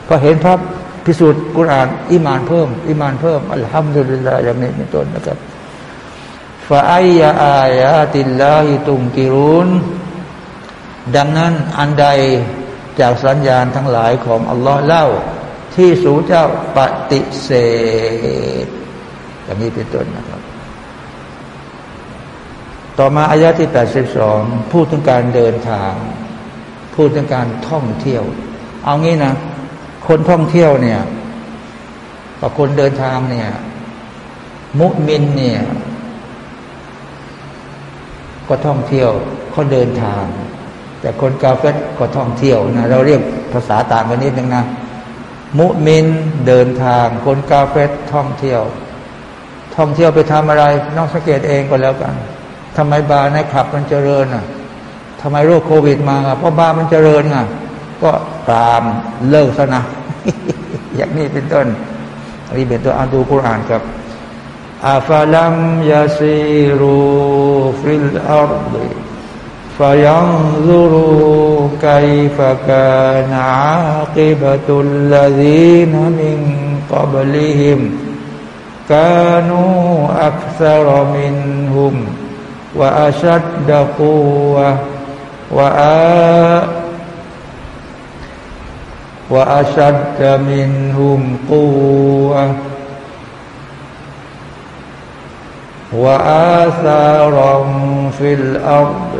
พอเห็นปั๊บพิสูจน์กุรานอิมานเพิ่มอิมานเพิ่มอัลฮัมดุลิลลาห์อย่างนี้เป็นต้นนะครับฟาอายาอายาติลลาฮิตุงกิรุนดังนั้นอันใด จากสัญญาณทั้งหลายของอัลลอฮ์เล่า ที่สูเจ้าปฏิเสธอย่างนี้เป็นต้นนะครับ ต่อมาอายะที่ 82 พูดถึงการเดินทาง พูดถึงการท่องเที่ยว เอางี้นะ คนท่องเที่ยวเนี่ยกับคนเดินทางเนี่ย มุมินเนี่ย ก็ท่องเที่ยวเขาเดินทาง แต่คนกาเฟตก็ท่องเที่ยวนะเราเรียกภาษาต่างกันนิดนึงนะมุมินเดินทาง คนกาเฟตท่องเที่ยว ท่องเที่ยวไปทำอะไรน้องสังเกตเองก็แล้วกันทำไมบาร์ในขับมันเจริญอะทำไมโรคโควิดมาอะเพราะบาร์มันเจริญอะก็ตามเลิกซะนะอย่างนี้เป็นต้นอันนี้เป็นตัวอ่านดูคุรานครับอาฟาลัมยาซีรูฟิลอาร์ด فينظروا كيف كان عاقبة الذين من قبلهم كانوا أكثر منهم وأشد قوة وأشد منهم قوة وآثارا في الأرض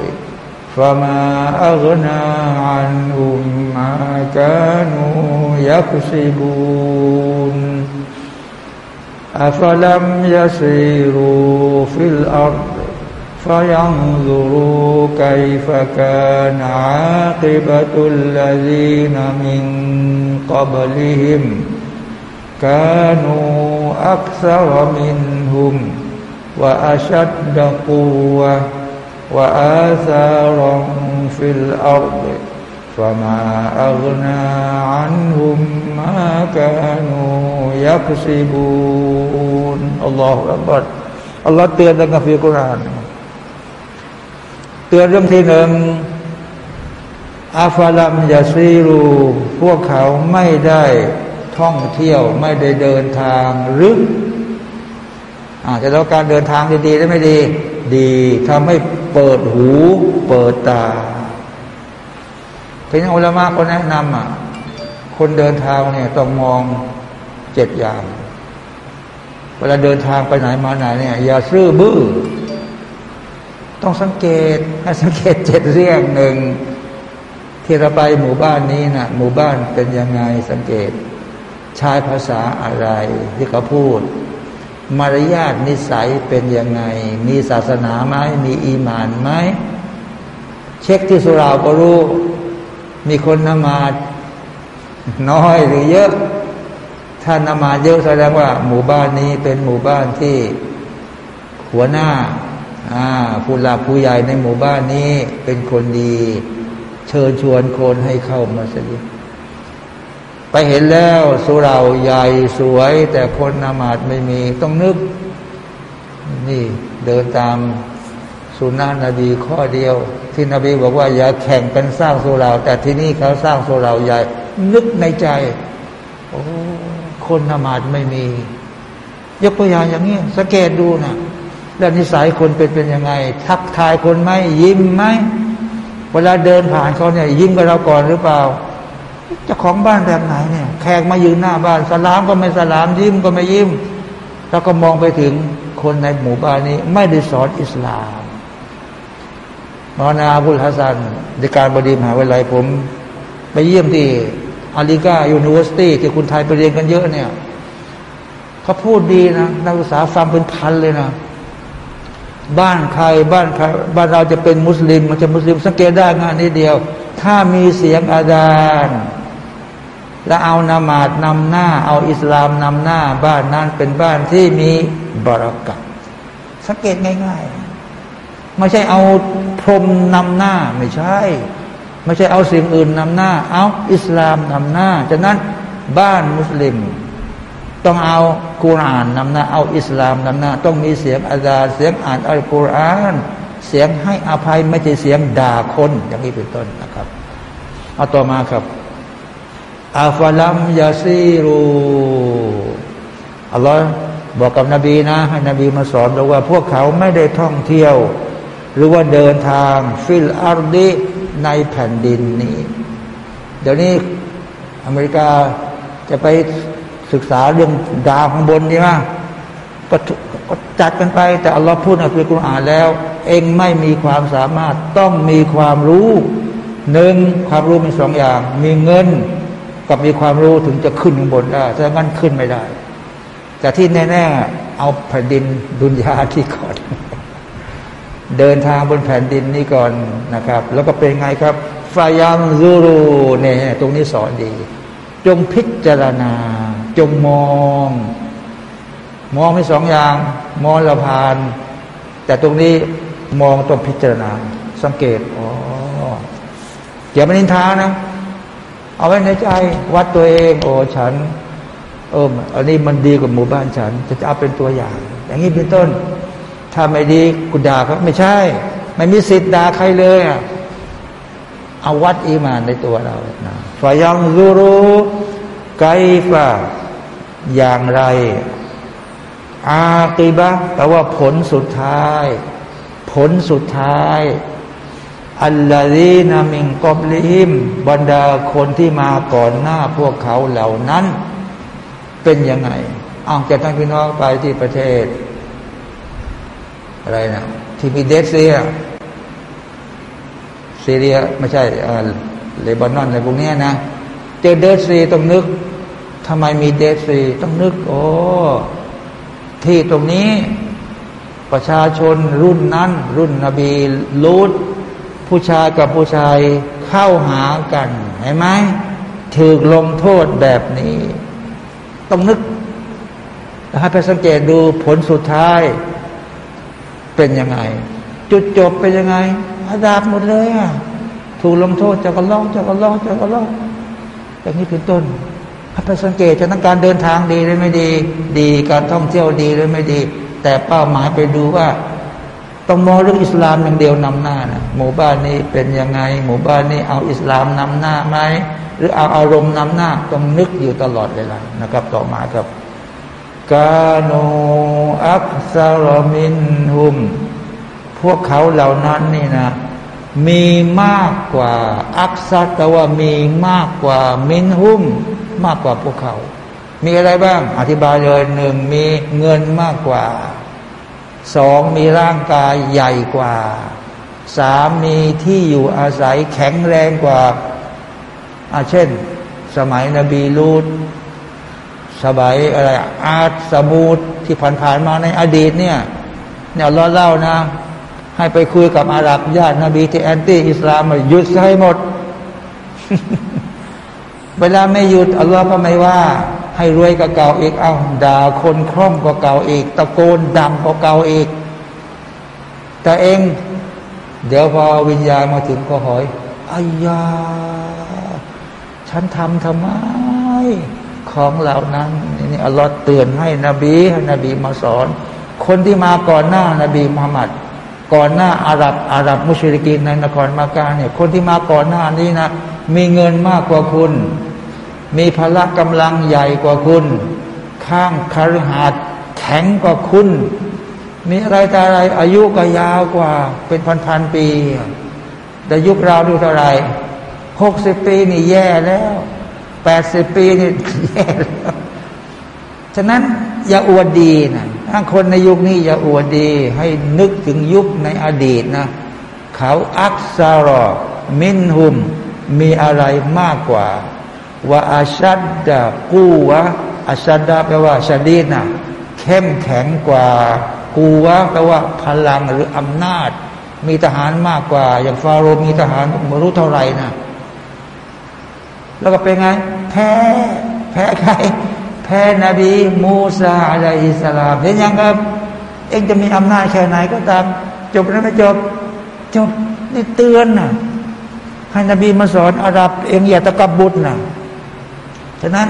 فما أغنى عنهم ما كانوا يكسبون أفلم يسيروا في الأرض فينظروا كيف كان عاقبة الذين من قبلهم كانوا أكثر منهم وأشد قوة وآثارا في الأرض فما أغنى عنهم ما كانوا يكسبون الله أكبر อัลลอฮ์เตือนในกัมภีร์กุรอานเตือนเรื่องที่หนึ่งอาฟาลัมยาซีรูพวกเขาไม่ได้ท่องเที่ยวไม่ได้เดินทางหรืออาจจะแล้วการเดินทางดีๆได้ไม่ดี ดีทำให้ เปิดหู เปิดตาทีนี้อุลามะก็แนะนำอะ คนเดินทางเนี่ยต้องมองเจ็ดอย่าง เวลาเดินทางไปไหนมาไหนเนี่ยอย่าซื่อบื้อ ต้องสังเกตให้สังเกตเจ็ดเรื่องหนึ่งที่เราไปหมู่บ้านนี้นะหมู่บ้านเป็นยังไงสังเกต ใช้ภาษาอะไรที่เขาพูด มารยาทนิสัยเป็นยังไง มีศาสนาไหมมีอีมานไหมเช็คที่สุราก็รู้ มีคนนมาดน้อยหรือเยอะ ถ้านมาดเยอะแสดงว่า หมู่บ้านนี้เป็นหมู่บ้านที่หัวหน้าผู้หลักผู้ใหญ่ในหมู่บ้านนี้เป็นคนดี เชิญชวนคนให้เข้ามาสลิ ไปเห็นแล้วสุราใหญ่สวย แต่คนนามาดไม่มีต้องนึก นี่เดินตามสุนานะนบีข้อเดียว ที่นบีบอกว่า อย่าแข่งกันสร้างสุรา แต่ที่นี่เขาสร้างสุราใหญ่ นึกในใจ โอ้คนนามาดไม่มี ยกตัวอย่างอย่างนี้สังเกตดูนะแล้วนิสัยคนเป็นเป็นยังไง ทักทายคนไหมยิ้มไหมเวลาเดินผ่านเขาเนี่ยยิ้มกับเราก่อนหรือเปล่า เจ้าของบ้านแบบไหนเนี่ย แขกมายืนหน้าบ้านสลามก็ไม่สลามยิ้มก็ไม่ยิ้ม แล้วก็มองไปถึงคนในหมู่บ้านนี้ ไม่ได้สอนอิสลามมอนาบุลฮัสซันในการบดีมหาวิทยาลัยผม ไปเยี่ยมที่ Aligarh University ที่คุณไทยไปเรียนกันเยอะเนี่ยเขาพูดดีนะนักศึกษาฟังเป็นพันเลยนะบ้านใครบ้านใครบ้านเราจะเป็นมุสลิม มันจะมุสลิมสังเกตได้งานนี้เดียว ถ้ามีเสียงอาจารย์ แล้วเอานามาดนำหน้า เอาอิสลามนำหน้า บ้านนั้นเป็นบ้านที่มีบารอกัตสังเกตง่ายๆไม่ใช่เอาพรมนำหน้าไม่ใช่ ไม่ใช่เอาสิ่งอื่นนำหน้า เอาอิสลามนำหน้าฉะนั้นบ้านมุสลิม ต้องเอากุรานนำหน้า เอาอิสลามนำหน้า ต้องมีเสียงอาจารย์เสียงอ่านอัลกุรอานเสียงให้อภัยไม่ใช่เสียงด่าคนอย่างนี้เป็นต้นนะครับ เอาต่อมาครับ อาฟลัมยาซีรูอัลลอฮ์บอกกับนบีนะให้นบีมาสอนบอกว่าพวกเขาไม่ได้ท่องเที่ยว หรือว่าเดินทาง في الأرض ในแผ่นดินนี้ เดี๋ยวนี้อเมริกาจะไปศึกษาเรื่องดาวข้างบนใช่ไหมก็ก็จัดกันไป แต่อัลลอฮ์พูดในคุรอานแล้ว เองไม่มีความสามารถต้องมีความรู้หนึ่งความรู้มีสองอย่าง มีเงิน กับมีความรู้ถึงจะขึ้นข้างบนได้ถ้างั้นขึ้นไม่ได้ แต่ที่แน่ๆเอาแผ่นดินดุนยาที่ก่อน เดินทางบนแผ่นดินนี้ก่อนนะครับ แล้วก็เป็นไงครับฟายัมซูรูเนี่ยตรงนี้สอนดี จงพิจารณา จงมอง มองมีสองอย่าง มองละพาน แต่ตรงนี้มองต้องพิจารณา สังเกตอ๋ออย่ามานินทานะ เอาไว้ในใจ วัดตัวเอง โอ้ฉัน เอออันนี้มันดีกว่าหมู่บ้านฉัน จะเอาเป็นตัวอย่าง อย่างนี้เป็นต้น ถ้าไม่ดีกูด่าเขาไม่ใช่ ไม่มีสิทธิ์ด่าใครเลยอะเอาวัดอีมานในตัวเรานะฟายังรูรูไกฟะอย่างไร อาติบะแปลว่าผลสุดท้าย ผลสุดท้าย อัลลอฮีนามิงกอบลิฮิมบรรดาคนที่มาก่อนหน้าพวกเขาเหล่านั้น เป็นยังไงอ้าวจะท่านพี่น้องไปที่ประเทศ อะไรนะที่มีเดซเซียซีเรียไม่ใช่เลบานอนอะไรพวกนี้นะเจอเดซซีต้องนึกทำไมมีเดซซีต้องนึก โอ้ที่ตรงนี้ประชาชนรุ่นนั้น รุ่นนบีลูด ผู้ชายกับผู้ชายเข้าหากันเห็นไหมถือลงโทษแบบนี้ ต้องนึกให้ไปสังเกตดูผลสุดท้าย เป็นยังไง จุดจบเป็นยังไงอาดาบหมดเลยอะถูกลงโทษจากกัลลอจากกัลลอจากกัลลออย่างนี้เป็นต้นให้ไปสังเกตจะต้องการเดินทางดีหรือไม่ดี ดีการท่องเที่ยวดีหรือไม่ดี แต่เป้าหมายไปดูว่า ต้องมองเรื่องอิสลามอย่างเดียวนำหน้านะหมู่บ้านนี้เป็นยังไง หมู่บ้านนี้เอาอิสลามนำหน้าไหมหรือเอาอารมณ์นำหน้าต้องนึกอยู่ตลอดเวลานะครับ ต่อมาครับกาโนอักซารมินหุม พวกเขาเหล่านั้นนี่นะ มีมากกว่า อักซัตว่ามีมากกว่ามินหุม มากกว่าพวกเขา มีอะไรบ้าง อธิบายเลยหนึ่งมีเงินมากกว่า สองมีร่างกายใหญ่กว่าสามมีที่อยู่อาศัยแข็งแรงกว่าอาเช่น สมัยนบีลูดสบายอะไรอาตสมูทที่ผ่านๆมาในอดีตเนี่ยเนี่ยเราเล่านะ ให้ไปคุยกับอาหรับญาตินบีที่แอนตี้อิสลามมาหยุดให้หมด เวลาไม่หยุดอัลลอฮ์ก็ไม่ว่า ให้รวยกับเก่าอีกเอาด่าคนคล่อมกว่าเก่าอีกตะโกนดำกว่าเก่าอีกแต่เอง เดี๋ยวพอวิญญาณมาถึงก็หอยอายาฉันทำทำไม ของเหล่านั้นนี่อัลลอฮ์เตือนให้นบีให้นบีมาสอน คนที่มาก่อนหน้านบีมุฮัมมัดก่อนหน้าอาหรับอาหรับมุชริกินในนครมากาเนี่ยคนที่มาก่อนหน้านี้นะมีเงินมากกว่าคุณ มีพละกำลังใหญ่กว่าคุณ ข้างคารหัดแข็งกว่าคุณ มีอะไรแต่อะไร อายุก็ยาวกว่าเป็นพันๆปี แต่ยุคเราดูเท่าไรหกสิบปีนี่แย่แล้วแปดสิบปีนี่แย่แล้วฉะนั้นอย่าอวดดีนะถ้าคนในยุคนี้อย่าอวดดี ให้นึกถึงยุคในอดีตนะ เขาอักซารอมินหุม มีอะไรมากกว่า ว่าอาชัดดากูวะอาชัดดาแปลว่าชาดีนะเข้มแข็งกว่ากูวะแปลว่าพลังหรืออำนาจ มีทหารมากกว่า อย่างฟาโรมีทหารไม่รู้เท่าไหร่นะแล้วก็เป็นไง แพ้ แพ้ใคร แพ้นบีมูซาอะลัยฮิสลามเห็นยังครับ เองจะมีอำนาจแค่ไหนก็ตาม จบแล้วไม่จบ จบนี่เตือนนะให้นบีมาสอนอาหรับ เองอย่าตะกบบุญนะ ฉะนั้น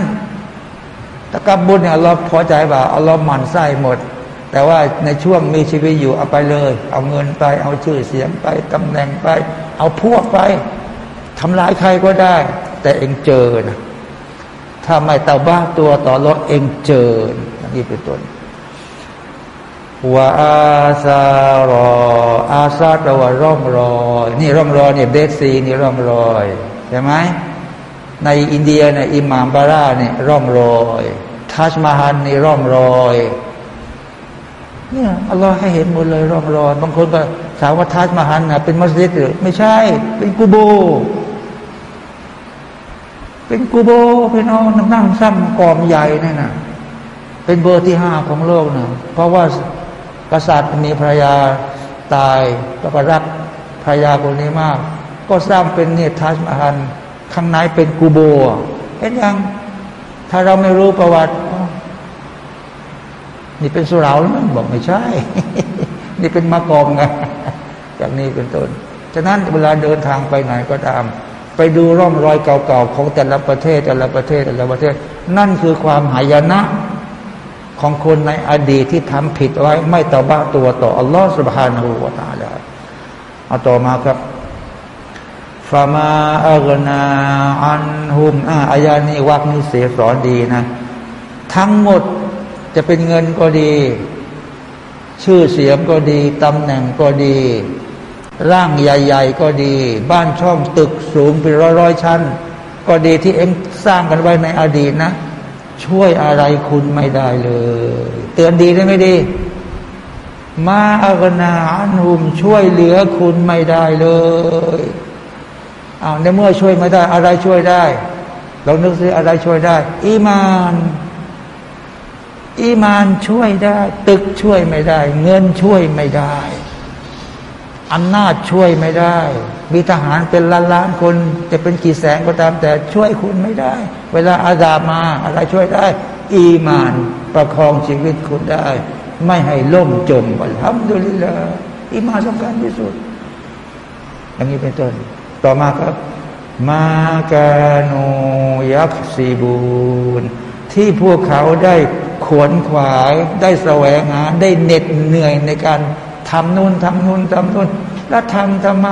ตะกับบุญเนี่ยเราพอใจว่าเอาเราหมั่นไส้หมด แต่ว่าในช่วงมีชีวิตอยู่เอาไปเลย เอาเงินไป เอาชื่อเสียงไปตำแหน่งไป เอาพวกไปทำลายใครก็ได้ แต่เองเจอนะถ้าไม่ตาบ้าตัวต่อรถเองเจอนี้เป็นต้นว่าอาซารอ อาซาแปลว่าร่องรอย นี่ร่องรอยเนี่ยเดซีนี่ร่องรอยใช่ไหม ในอินเดียเนี่ยอิหม่ามบาร่าเนี่ยร่องรอยทัชมาฮันนี่ร่องรอยเนี่ยอัลลอฮ์ให้เห็นหมดเลยร่องรอยบางคนก็ถามว่าทัชมาฮันนะเป็นมัสยิดหรือไม่ใช่ เป็นกูโบ เป็นกูโบพี่น้องนั่งซ้ำกอมใหญ่นี่นะเป็นเบอร์ที่ห้าของโลกนะเพราะว่ากษัตริย์มีภรรยาตายแล้วก็รักภรรยาคนนี้มาก ก็สร้างเป็นเนี่ยทัชมาฮัน ข้างในเป็นกูโบเห็นยัง ถ้าเราไม่รู้ประวัติ นี่เป็นสุราหรือมันบอกไม่ใช่ นี่เป็นมะกอมไงจากนี้เป็นต้น ฉะนั้นเวลาเดินทางไปไหนก็ตาม ไปดูร่องรอยเก่าๆของแต่ละประเทศแต่ละประเทศแต่ละประเทศ นั่นคือความหายนะของคนในอดีตที่ทำผิดไว้ ไม่ต่อบ้าตัวต่ออัลลอฮฺสุบฮานาหูวาตาลาเอาต่อมาครับ ฟามาอักนาอันหุมอ่าอายานี้วักนี้เสียสอนดีนะ ทั้งหมดจะเป็นเงินก็ดี ชื่อเสียงก็ดีตำแหน่งก็ดี ร่างใหญ่ ๆ ก็ดี บ้านช่องตึกสูงเป็นร้อยๆชั้น ก็ดีที่เอ็งสร้างกันไว้ในอดีตนะ ช่วยอะไรคุณไม่ได้เลย เตือนดีได้ไม่ดี มาอักนาอันหุมช่วยเหลือคุณไม่ได้เลย อาในเมื่อช่วยไม่ได้อะไรช่วยได้เรานึกซิอะไรช่วยได้ อีมาน อีมานช่วยได้ ตึกช่วยไม่ได้ เงินช่วยไม่ได้อำนาจช่วยไม่ได้ มีทหารเป็นล้านล้านคนจะเป็นกี่แสนก็ตาม แต่ช่วยคุณไม่ได้ เวลาอาดามาอะไรช่วยได้ อีมานประคองชีวิตคุณได้ ไม่ให้ล่มจมทำดุลิละอีมานสำคัญที่สุดอย่างนี้เป็นต้น ต่อมาครับ มากาโนยักซีบูนที่พวกเขาได้ขวนขวายได้แสวงหา ได้เหน็ดเหนื่อยในการทำนู่นทำนู่นทำนู่นแล้วทำทำไม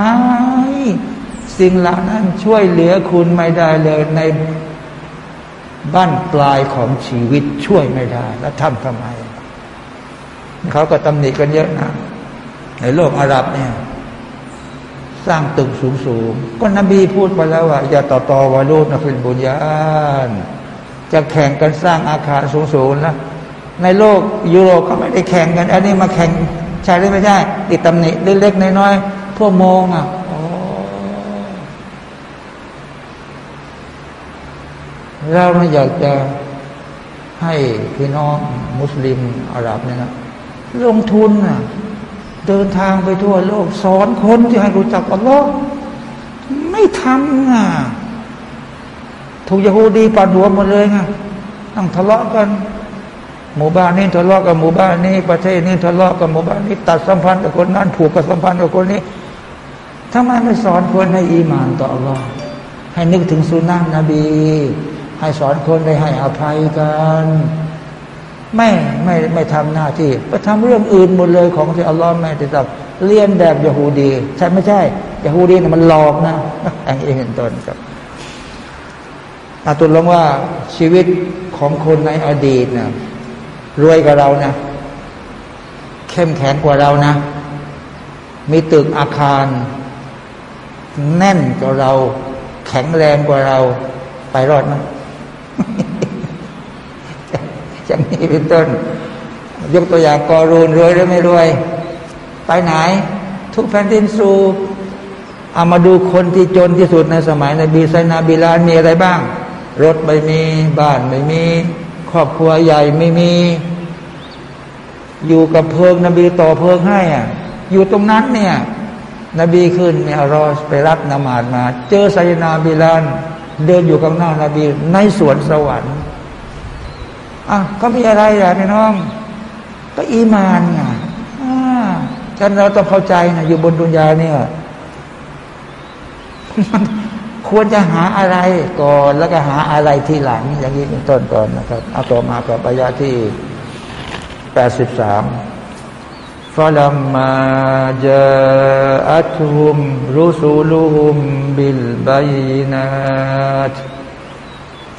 สิ่งเหล่านั้นช่วยเหลือคุณไม่ได้เลยในบ้านปลายของชีวิตช่วยไม่ได้ แล้วทำทำไม เขาก็ตำหนิกันเยอะนะ ในโลกอาหรับเนี่ย สร้างตึกสูงสูงก็นบีพูดไปแล้วว่าอย่าต่อต่อวารุนะฟินบุญญาณจะแข่งกันสร้างอาคารสูงสูงนะในโลกยุโรปก็ไม่ได้แข่งกัน อันนี้มาแข่งใช่หรือไม่ใช่ติดตำหนิเล็กๆน้อยๆพวกมองอะเราไม่อยากจะให้พี่น้องมุสลิมอาหรับเนี่ยนะลงทุนอะ เดินทางไปทั่วโลก สอนคนที่ให้รู้จักอัลลอฮ์ไม่ทำอะถูกยาฮูดีปัดหัวหมดเลยไงต้องทะเลาะกันหมู่บ้านนี้ทะเลาะกับหมู่บ้านนี้ ประเทศนี้ทะเลาะกับหมู่บ้านนี้ ตัดสัมพันธ์กับคนนั้นผูกกับสัมพันธ์กับคนนี้ทำไมไม่สอนคนให้อีมานต่ออัลลอฮ์ให้นึกถึงสุนัขนบี ให้สอนคนได้ให้อภัยกัน ไม่ไม่ไม่ทำหน้าที่ไปทำเรื่องอื่นหมดเลยของที่อัลลอฮ์ไม่ได้ตัดเลียนแบบยาฮูดี ใช่ไม่ใช่ยาฮูดีเนี่ยมันหลอกนะอย่างนี้เป็นต้นครับอาตุลลงว่าชีวิตของคนในอดีตนะรวยกว่าเรานะเข้มแข็งกว่าเรานะ มีตึกอาคาร แน่นกว่าเรา แข็งแรงกว่าเราไปรอดไหม อย่างนี้เป็นต้น ยกตัวอย่างกอรูนรวยหรือไม่รวย ไปไหน ทุกแผ่นดินสูเอามาดูคนที่จนที่สุดในสมัยในบีไซนาบิลานมีอะไรบ้าง รถไม่มี บ้านไม่มี ครอบครัวใหญ่ไม่มี อยู่กับเพิงนบีต่อเพิงให้อะ อยู่ตรงนั้นเนี่ย นบีขึ้นมีอารอสไปรับนมาดมา เจอไซนาบิลานเดินอยู่ข้างหน้านาบีในสวนสวรรค์ อะก็มีอะไรอะพี่น้อง ก็อีมานไงอ่าฉะนั้นเราต้องเข้าใจนะอยู่บนดุนยาเนี่ยควรจะหาอะไรก่อน แล้วก็หาอะไรทีหลัง อย่างนี้เป็นต้นก่อนนะครับ เอาต่อมากับปายาที่แปดสิบสามฟาลัมมาจาอัตุมรุสูลุฮุมบิลบัยนาต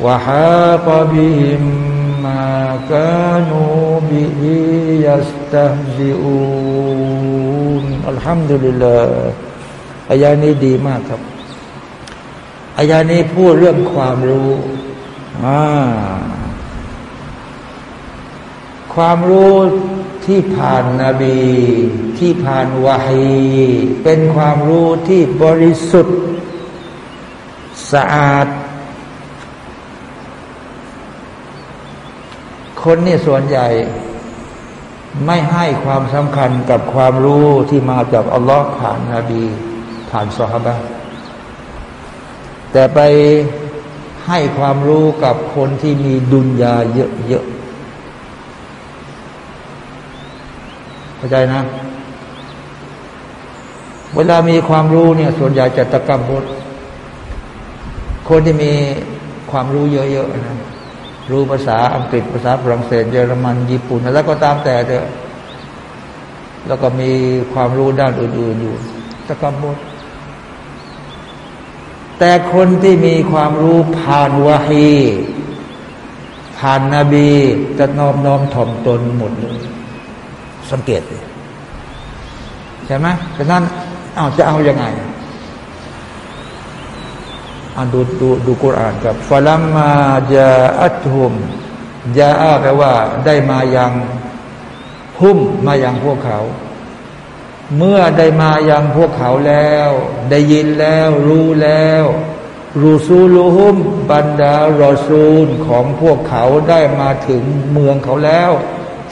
وحاق بهم ما كانوا به يستهزئون الحمد لله อายานี้ดีมากครับอายานี้พูดเรื่องความรู้อ่าความรู้ที่ผ่านนาบี ที่ผ่านวาฮีเป็นความรู้ที่บริสุทธิ์ สะอาด คนนี่ส่วนใหญ่ไม่ให้ความสำคัญกับความรู้ที่มาจากอัลลอฮ์ผ่านนาบีผ่านสฮาบะแต่ไปให้ความรู้กับคนที่มีดุนยาเยอะๆเข้าใจนะ เวลามีความรู้เนี่ย ส่วนใหญ่จะตะกำบุตคนที่มีความรู้เยอะๆนะ รู้ภาษาอังกฤษภาษาฝรั่งเศสเยอรมันญี่ปุ่นแล้วก็ตามแต่เถอะแล้วก็มีความรู้ด้านอื่น ๆอยู่ตะกำบุตแต่คนที่มีความรู้ผ่านวาฮีผ่านนาบีจะน้อมน้อมถ่อมตนหมดเลยสังเกตเลยใช่ไหมฉะนั้นเอาจะเอาอยัางไง อ่านดูดูดูกุรานกับฟลัมมาจาอัตหุมจาอาแปลว่า ได้มายังหุ้มมายังพวกเขา เมื่อได้มายังพวกเขาแล้ว ได้ยินแล้ว รู้แล้วรูซูลูฮุมบรรดารอซูลของพวกเขาได้มาถึงเมืองเขาแล้ว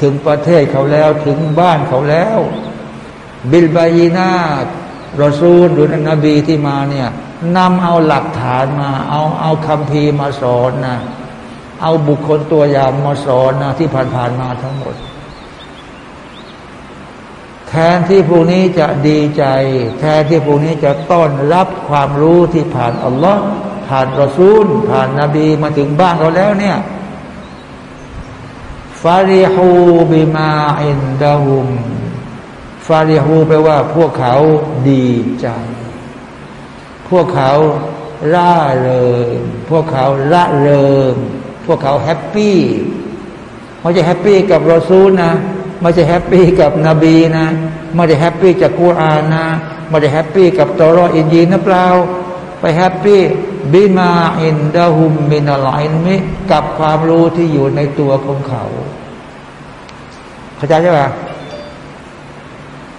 ถึงประเทศเขาแล้วถึงบ้านเขาแล้ว บิลบายีนา รอซูลหรือนบีที่มาเนี่ย นำเอาหลักฐานมา เอาเอาคำพีมาสอนนะเอาบุคคลตัวอย่างมาสอนนะที่ผ่านๆมาทั้งหมด แทนที่พวกนี้จะดีใจ แทนที่พวกนี้จะต้อนรับความรู้ที่ผ่านอัลลอฮ์ผ่านรอซูล ผ่านนาบีมาถึงบ้านเราแล้วเนี่ยฟาริฮูบิมาอินดาฮุมฟาริฮูแปลว่าพวกเขาดีใจ พวกเขาร่าเริงพวกเขาละเริงพวกเขา happy เขาจะ happy กับรอซูลนะไม่ใช่ happy กับนบีนะไม่ได้ happy จากกุรอานนะไม่ได้ happy กับเตารอตอินญีลนะเปล่าไป happy بما عندهم من العلم กับความรู้ที่อยู่ในตัวของเขาเข้าใจใช่ไหม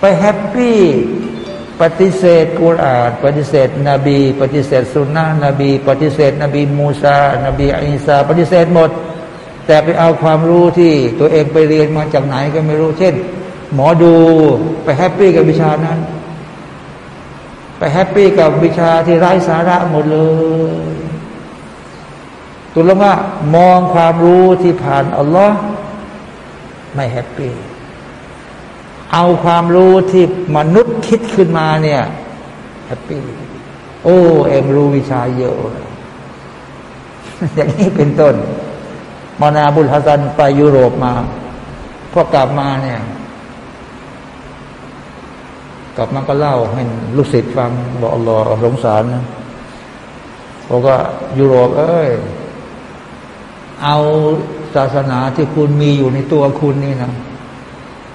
ไป happy ปฏิเสธกุรอานปฏิเสธนบี ปฏิเสธสุนนะนบี ปฏิเสธนบีมูซานบีอีซาปฏิเสธหมด แต่ไปเอาความรู้ที่ตัวเองไปเรียนมาจากไหนก็ไม่รู้ เช่น หมอดูไป happy กับวิชานั้น ไป happy กับวิชาที่ไร้สาระหมดเลยตัวลงว่ามองความรู้ที่ผ่านอัลลอฮ์ไม่ happy เอาความรู้ที่มนุษย์คิดขึ้นมาเนี่ย happy โอ้เอ็มรู้วิชาเยอะอย่างนี้เป็นต้นเมาลานาอบุลฮะซันไปยุโรปมาพอกลับมาเนี่ย กลับมาก็เล่าให้ลูกศิษย์ฟัง บอกอัลลอฮ์สงสารนะบอกว่ายุโรป เอ้ย เอาศาสนาที่คุณมีอยู่ในตัวคุณนี่นะ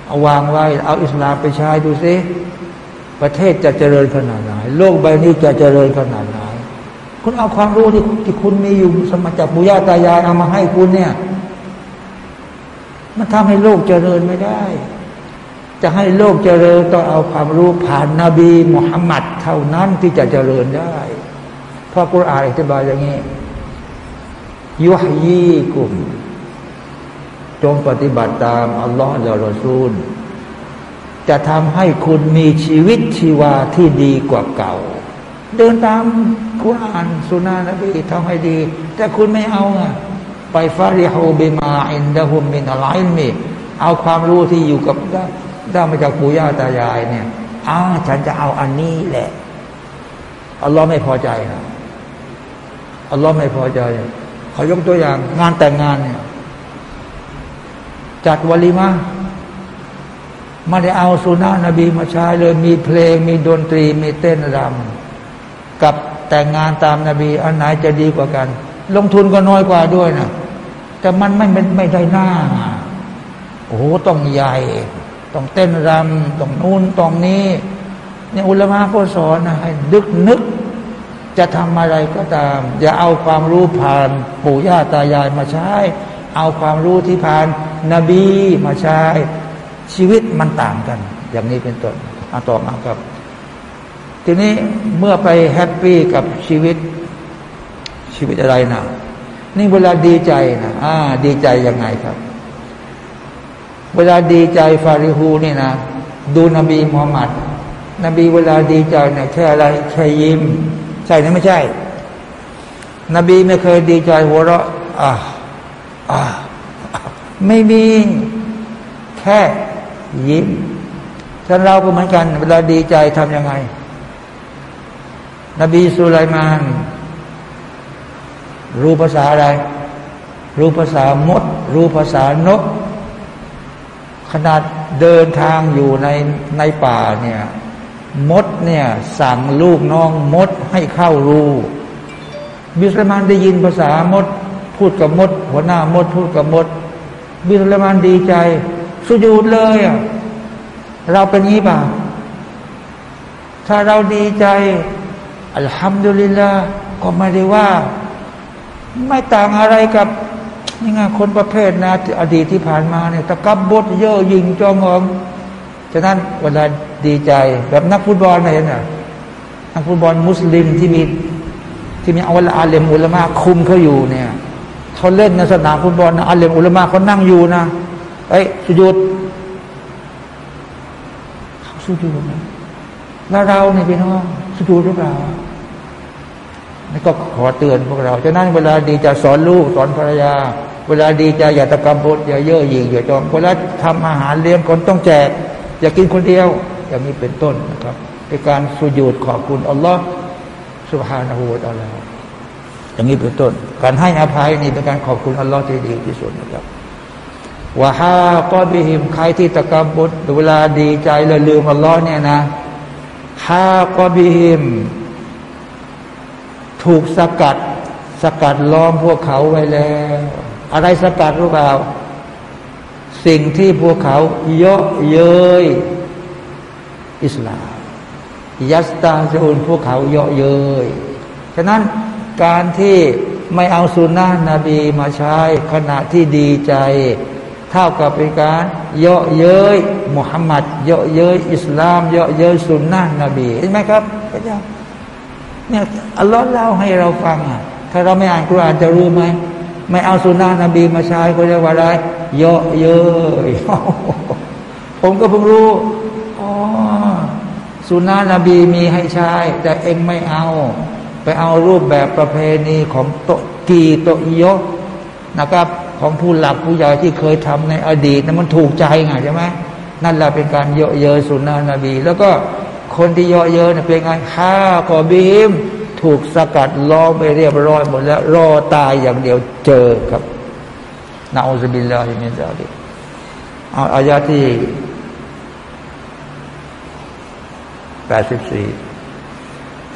เอาวางไว้ เอาอิสลามไปใช้ดูซิประเทศจะเจริญขนาดไหนโลกใบนี้จะเจริญขนาดไหนคุณเอาความรู้ที่ที่คุณมีอยู่สมัจากบุญญาตายายเอามาให้คุณเนี่ย มันทำให้โลกเจริญไม่ได้ จะให้โลกเจริญต้องเอาความรู้ผ่านนาบีมุฮัมมัดเท่านั้นที่จะเจริญได้ เพราะกุรอานอธิบายอย่างนี้ยุฮยีกุม จงปฏิบัติตาม อัลลอฮฺและรอซูล จะทำให้คุณมีชีวิตชีวาที่ดีกว่าเก่า เดินตามคุรานสุนานะบีทำให้ดี แต่คุณไม่เอาอะไปฟาริฮูบิมาอินดะฮุมมินอัลไลมีเอาความรู้ที่อยู่กับได้มาจากปู่ย่าตายายเนี่ยอ้าฉันจะเอาอันนี้แหละอัลลอฮ์ไม่พอใจนะอัลลอฮ์ไม่พอใจขอยกตัวอย่างงานแต่งงานเนี่ย จัดวลีมาไม่ได้เอาสุนานะนบีมาใช้เลยมีเพลง มีดนตรีมีเต้นรำกับแต่งงานตามนาบีอันไหนจะดีกว่ากัน ลงทุนก็น้อยกว่าด้วยนะแต่มันไม่ไม่ได้หน้าโอ้โหต้องใหญ่ ต้องเต้นรำต้องนู่นต้องนี้เนี่ยอุลมะก็สอนนะให้ดึกนึก จะทำอะไรก็ตาม อย่าเอาความรู้ผ่านปู่ย่าตายายมาใช้ เอาความรู้ที่ผ่าน นบีมาใช้ชีวิตมันต่างกัน อย่างนี้เป็นต้นอาต่อมาครับ ทีนี้เมื่อไปแฮปปี้กับชีวิตชีวิตอะไรนะนี่เวลาดีใจนะอ่า ดีใจยังไงครับ เวลาดีใจฟาริฮูนี่นะดูนบีมุฮัมมัดนบีเวลาดีใจเนี่ยแค่อะไรแค่ยิ้ม ใช่หรือไม่ใช่ นบีไม่เคยดีใจหัวเราะอ่าอ่า ไม่มีแค่ยิ้มท่านเราก็เหมือนกัน เวลาดีใจทำยังไง นบีสุไลมาน รู้ภาษาอะไร รู้ภาษามด รู้ภาษานก ขนาดเดินทางอยู่ในในป่าเนี่ยมดเนี่ยสั่งลูกน้องมดให้เข้ารูบิสลมานได้ยินภาษามด พูดกับมด หัวหน้ามด พูดกับมด บิสลมานดีใจ สุญูดเลยอะเราเป็นงี้ป่ะถ้าเราดีใจ อัลฮัมดุลิลละก็ไม่ได้ว่า ไม่ต่างอะไรกับนี่ไงคนประเภทนะอดีตที่ผ่านมาเนี่ยตะกับบดเยอะยิงจองงฉะนั้นเวลาดีใจ แบบนักฟุตบอลเห็นอะนักฟุตบอลมุสลิมที่มีที่มีอัลอาเลมุลมะคุมเขาอยู่เนี่ย เขาเล่นในสนามฟุตบอลนะอาเลมอุลมะเขานั่งอยู่นะเอ้สุญูดเขาสุญูดนะแล้วเราเนี่ยพี่น้องสุญูดหรือเปล่านี่ก็ขอเตือนพวกเราฉะนั้นเวลาดีจะสอนลูกสอนภรรยา เวลาดีใจอย่าตะกำบดอย่าเย่อหยิ่งอย่าจองเวลาทำอาหารเลี้ยงคนต้องแจก อย่ากินคนเดียว อย่างนี้เป็นต้นนะครับเป็นการสุญูดขอบคุณอัลลอฮ์สุบฮานาหูวะตาลา อย่างนี้เป็นต้น การให้อภัยนี่เป็นการขอบคุณอัลลอฮ์ที่ดีที่สุดนะครับวะฮาก็บิหิมใครที่ตะกบุตเวลาดีใจแล้วลืมอัลลอฮ์เนี่ยนะฮาก็บิหิมถูกสกัด สกัดล้อมพวกเขาไว้แล้ว อะไรสกัดรู้เปล่า สิ่งที่พวกเขาเยาะเย้ยอิสลามยัสตาจูนพวกเขาเยาะเย้ยฉะนั้น การที่ไม่เอาสุนนะนบีมาใช้ขณะที่ดีใจ เท่ากับเป็นการเยาะเย้ยมุฮัมมัดเยาะเย้ยอิสลามเยาะเย้ยสุนนะนบีเห็นไหมครับพระเจ้าเนี่ยอัลลอฮ์เล่าให้เราฟังอะถ้าเราไม่อ่านกุรอานจะรู้ไหมไม่เอาสุนนะนบีมาใช้ก็เรียกว่าอะไรเยาะเย้ยผมก็เพิ่งรู้อ๋อสุนนะนบีมีให้ใช้แต่เองไม่เอา ไปเอารูปแบบประเพณีของโต๊ะกีโต๊ะยายนะครับ ของผู้หลักผู้ใหญ่ที่เคยทำในอดีตนั้นมันถูกใจไงใช่ไหมนั่นแหละเป็นการเยาะเย้ยสุนนะนบี แล้วก็คนที่เยาะเย้ยเนี่ยเป็นไงฆ่ากอบีม ถูกสกัดล้อมไปเรียบร้อยหมดแล้วรอตายอย่างเดียวเจอครับنعوذ بالله من ذلكเอาอายาที่แปดสิบสี่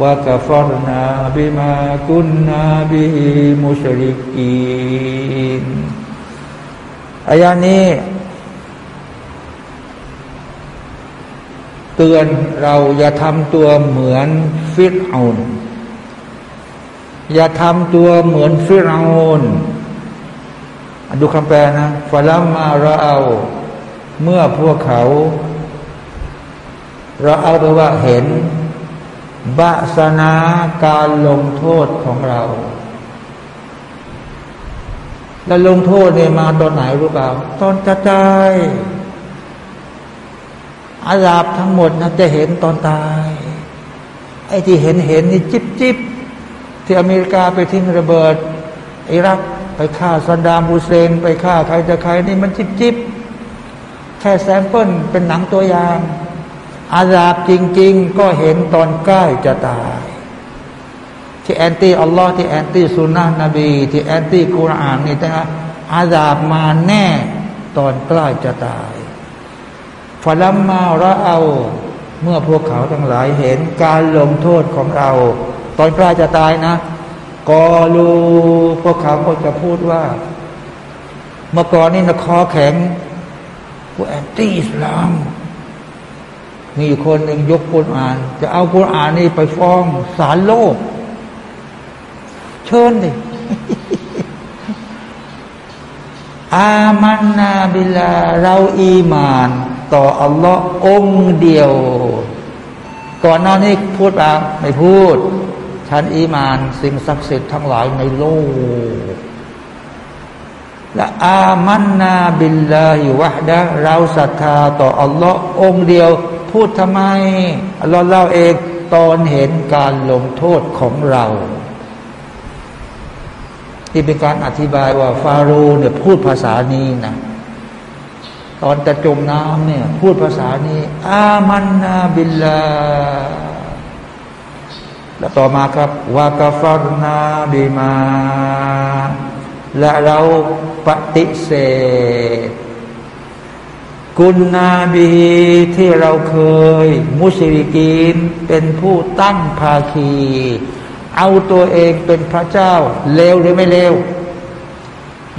وكفرنا بما كنا به مشركين อายานี้เตือนเราอย่าทำตัวเหมือนฟิรเอานอย่าทำตัวเหมือนฟิรเอานดูคำแปลนะฟาลัมมาเราเอา เมื่อพวกเขา เราเอาไปว่าเห็น บาสนาการลงโทษของเรา แล้วลงโทษเนี่ยมาตอนไหนรู้เปล่า ตอนจะตายอาลาบทั้งหมดนะจะเห็นตอนตาย ไอ้ที่เห็นเห็นนี่จิ๊บจิ๊บที่อเมริกาไปทิ้งระเบิด อิรักไปฆ่าซัดดามฮุเซน ไปฆ่าใครจะใครนี่มันจิ๊บจิ๊บแค่ sample เป็นหนังตัวอย่าง อาซาบจริง ๆ ก็เห็นตอนใกล้จะตาย ที่ anti อัลลอฮ์ที่ anti สุนนะนบี ที่ anti กุรอานนี่นะอาซาบมาแน่ตอนใกล้จะตายฟาลัมมาระเอาเมื่อพวกเขาทั้งหลายเห็นการลงโทษของเรา ตอนใกล้จะตายนะกอลูพวกเขาก็จะพูดว่า เมื่อก่อนนี่นะคอแข็งพวกแอนตี้อิสลาม มีคนหนึ่งยกกุรอาน จะเอากุรอานนี่ไปฟ้องศาลโลก เชิญดิอามันนาบิลาเราอีมาน ต่ออัลลอฮ์องเดียว ก่อนหน้านี้พูดเปล่าไม่พูด ฉันอีมาน สิ่งศักดิ์สิทธิ์ทั้งหลายในโลกและอามันนาบิลลาฮิวะดะเราศรัทธาต่ออัลลอฮ์องเดียว พูดทำไมอัลลอฮ์เล่าเองตอนเห็นการลงโทษของเราที่เป็นการอธิบายว่าฟาโรห์เนี่ยพูดภาษานี้นะตอนจะจมน้ำเนี่ย พูดภาษานี้ อามันนาบิลลาแล้วต่อมาครับวากาฟารนาบิมา และเราปฏิเสธ กุณนาบีที่เราเคย มุชริกีนเป็นผู้ตั้งภาคี เอาตัวเองเป็นพระเจ้าเลวหรือไม่เลว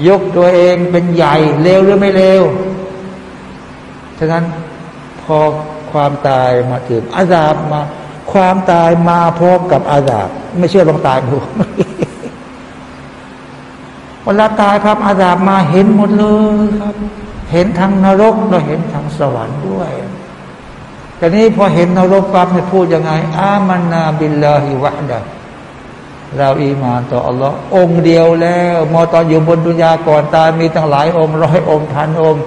ยกตัวเองเป็นใหญ่เลวหรือไม่เลวฉะนั้นพอความตายมาถึงอาซาบมา ความตายมาพร้อมกับอาซาบไม่เชื่อลองตายดูเวลาตายครับอาซาบมาเห็นหมดเลยครับ เห็นทางนรกเราเห็นทางสวรรค์ด้วยแต่นี้พอเห็นนรกปั๊บเนี่ยพูดยังไง อามันนาบิลลาฮิวะดะเราอีมานต่ออัลลอฮ์องเดียวแล้วมอตอนอยู่บนดุนยาก่อนตายมีตั้งหลายองค์ร้อยองค์พันองค์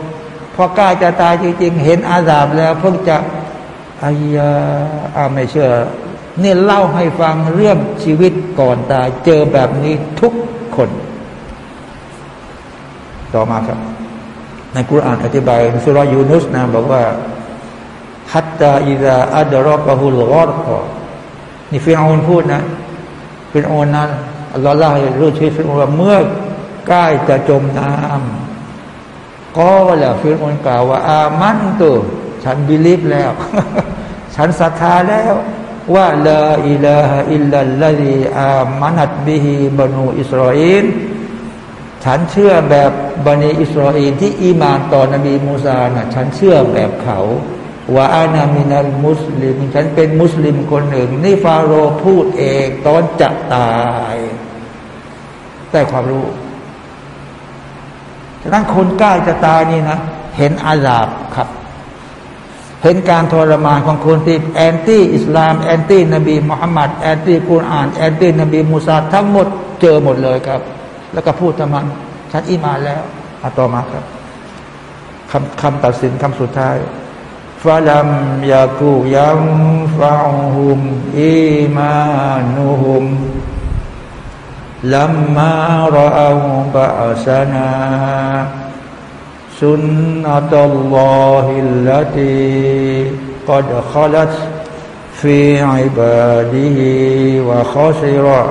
พอใกล้จะตายจริงๆ เห็นอาสาบแล้วเพิ่งจะอายาอาไม่เชื่อเนี่ยเล่าให้ฟังเรื่องชีวิตก่อนตายเจอแบบนี้ทุกคน ต่อมาครับ ในกุรานอธิบายสุรยูนุสนะบอกว่าحتى إذا أدركه الغرقนี่ฟิรอนพูดนะฟิรอนนั้นอัลลอฮ์เล่าให้รู้ชีวิตฟิรอาว่าเมื่อใกล้จะจมน้ำก็แล้วฟิรอนกล่าวว่า آمنت ฉัน believe แล้ว ฉันศรัทธาแล้วว่าلا إله إلا الذي آمنت به بنو إسرائيل ฉันเชื่อแบบบันิอิสราเอลที่อีมานต่อนบีมูซานะฉันเชื่อแบบเขาว่าأنا من المسلمين ฉันเป็นมุสลิมคนหนึ่ง นี่ฟาโรห์พูดเองตอนจะตายได้ความรู้ฉะนั้นคนใกล้จะตายนี่นะ เห็นอาซาบครับ เห็นการทรมานของคนที่ anti อิสลาม anti นบีมุฮัมมัด anti กุรอาน anti นบีมูซาทั้งหมดเจอหมดเลยครับ แล้วก็พูดทำมันฉันอิมานแล้วอาต่อมาครับคำคำตัดสินคำสุดท้ายฟาลัมยากูยัมฟาฮุมอีมานุฮุม لما رأوا بأسنا سنة الله التي قد خلت في عباده وخسر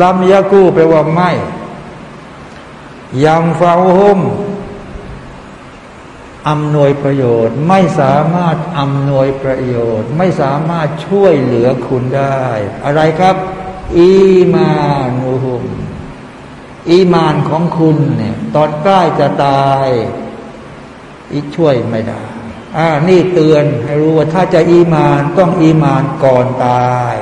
ลัมยากูแปลว่าไม่ ยังฟาฮุมอำนวยประโยชน์ ไม่สามารถอำนวยประโยชน์ ไม่สามารถช่วยเหลือคุณได้ อะไรครับ อีมานุหุมอีมานของคุณเนี่ย ตอนใกล้จะตายอีช่วยไม่ได้ อ่า นี่เตือนให้รู้ว่าถ้าจะอีมานต้องอีมานก่อนตาย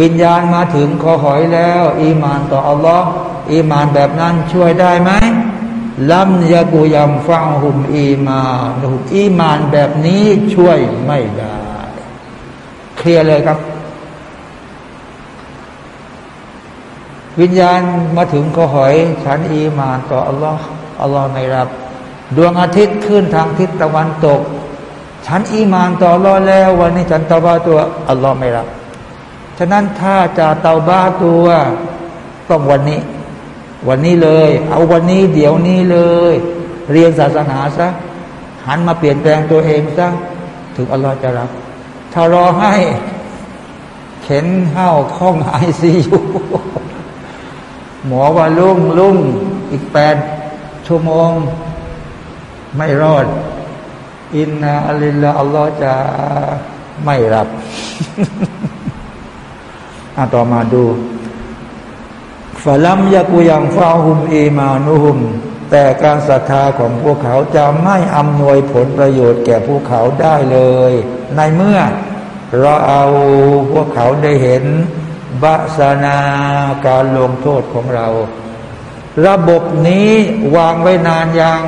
วิญญาณมาถึงคอหอยแล้ว อีมานต่ออัลลอฮ์อีมานแบบนั้นช่วยได้ไหมลัมยากุยัมฟังหุมอีมานหุมอีมานแบบนี้ช่วยไม่ได้ เคลียร์เลยครับ วิญญาณมาถึงก็หอยฉันอีมานต่ออัลลอฮ์อัลลอฮ์ไม่รับ ดวงอาทิตย์ขึ้นทางทิศตะวันตก ฉันอีมานต่ออัลลอฮ์แล้ว วันนี้ฉันตาบ้าตัวอัลลอฮ์ไม่รับ ฉะนั้นถ้าจะเตาบ้าตัวต้องวันนี้ วันนี้เลย เอาวันนี้เดี๋ยวนี้เลย เรียนศาสนาซะหันมาเปลี่ยนแปลงตัวเองซะถึงอัลลอฮ์จะรับ ถ้ารอให้เข็นเข้าห้องไอซียูหมอว่าลุ่งลุ่งอีกแปดชั่วโมง ไม่รอด อินนาอัลลิลลาอัลลอฮ์จะไม่รับ อะต่อมาดูฟาลัมยากุยังฟาหุมอีมานุหุม แต่การศรัทธาของพวกเขาจะไม่อำนวยผลประโยชน์แก่พวกเขาได้เลย ในเมื่อเราเอาพวกเขาได้เห็นบาสนาการลงโทษของเรา ระบบนี้วางไว้นานยัง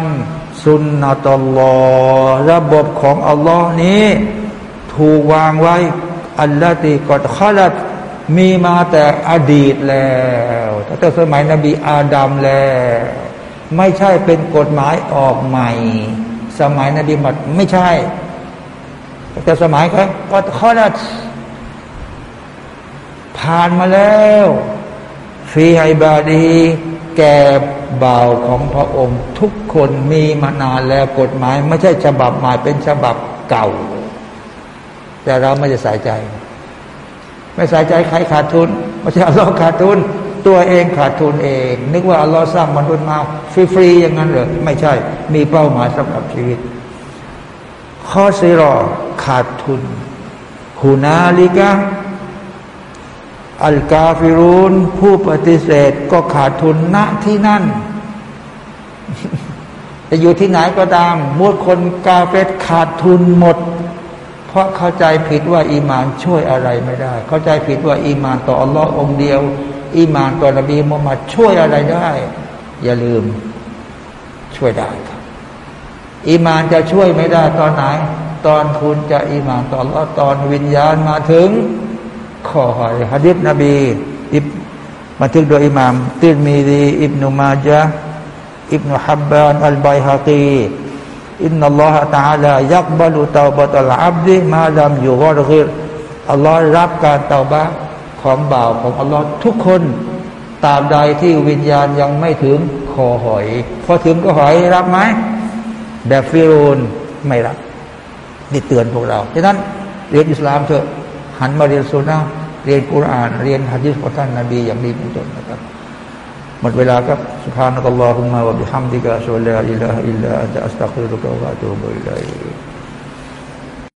สุนนะตลลอระบบของอัลลอฮ์นี้ ถูกวางไว้อัลลอฮ์ตีกอดขลัด มีมาแต่อดีตแล้วตั้งแต่สมัยนบีอาดัมแล้ว ไม่ใช่เป็นกฎหมายออกใหม่ สมัยนบีมัดไม่ใช่ตั้งแต่สมัยครับก็ข้อนั้นผ่านมาแล้วฟีไอบาดีแก่บ่าวของพระองค์ ทุกคนมีมานานแล้วกฎหมาย ไม่ใช่ฉบับใหม่เป็นฉบับเก่า แต่เราไม่จะใส่ใจ ไม่ใส่ใจใครขาดทุนไม่ใช่อัลลอฮ์ขาดทุน ตัวเองขาดทุนเอง นึกว่าอัลลอฮ์สร้างมนุษย์มาฟรีๆอย่างนั้นเหรอไม่ใช่ มีเป้าหมายสำหรับชีวิต ข้อสิรอขาดทุนหูนาลิกะอัลกาฟิรูนผู้ปฏิเสธก็ขาดทุนณที่นั่นจะอยู่ที่ไหนก็ตามมุดคนกาเฟตขาดทุนหมด เพราะเข้าใจผิดว่าอีมานช่วยอะไรไม่ได้ เข้าใจผิดว่าอีมานต่ออัลลอฮ์องเดียว อีมานต่อนบีมุฮัมมัดช่วยอะไรได้ อย่าลืมช่วยได้ครับอีมานจะช่วยไม่ได้ตอนไหน ตอนคุณจะอีมานต่ออัลลอฮ์ตอนวิญญาณมาถึงขอหอยฮะดิษนบีอิบมาถึงโดยอิหมามติรมีดีอิบนุมาจาอิบนุฮับบานอัลไบฮะตี อินนัลลอฮฺตาลายักบาลุตาบะตัลอับดิมาดามอยู่ก็คืออัลลอฮ์รับการเตาบะของบ่าวของอัลลอฮ์ทุกคนตราบใดที่วิญญาณยังไม่ถึงคอหอย พอถึงคอหอยรับไหมแบบฟิรอูนไม่รับนี่เตือนพวกเราดังนั้นเรียนอิสลามเถอะหันมาเรียนสุนนะเรียนกุรอาน เรียนฮะดิษของท่านนบีอย่างดีเป็นต้นนะครับ หมดเวลาครับسبحانك اللهم وبحمدك أشهد أن لا إله إلا أنت أستغفرك وأتوب إليك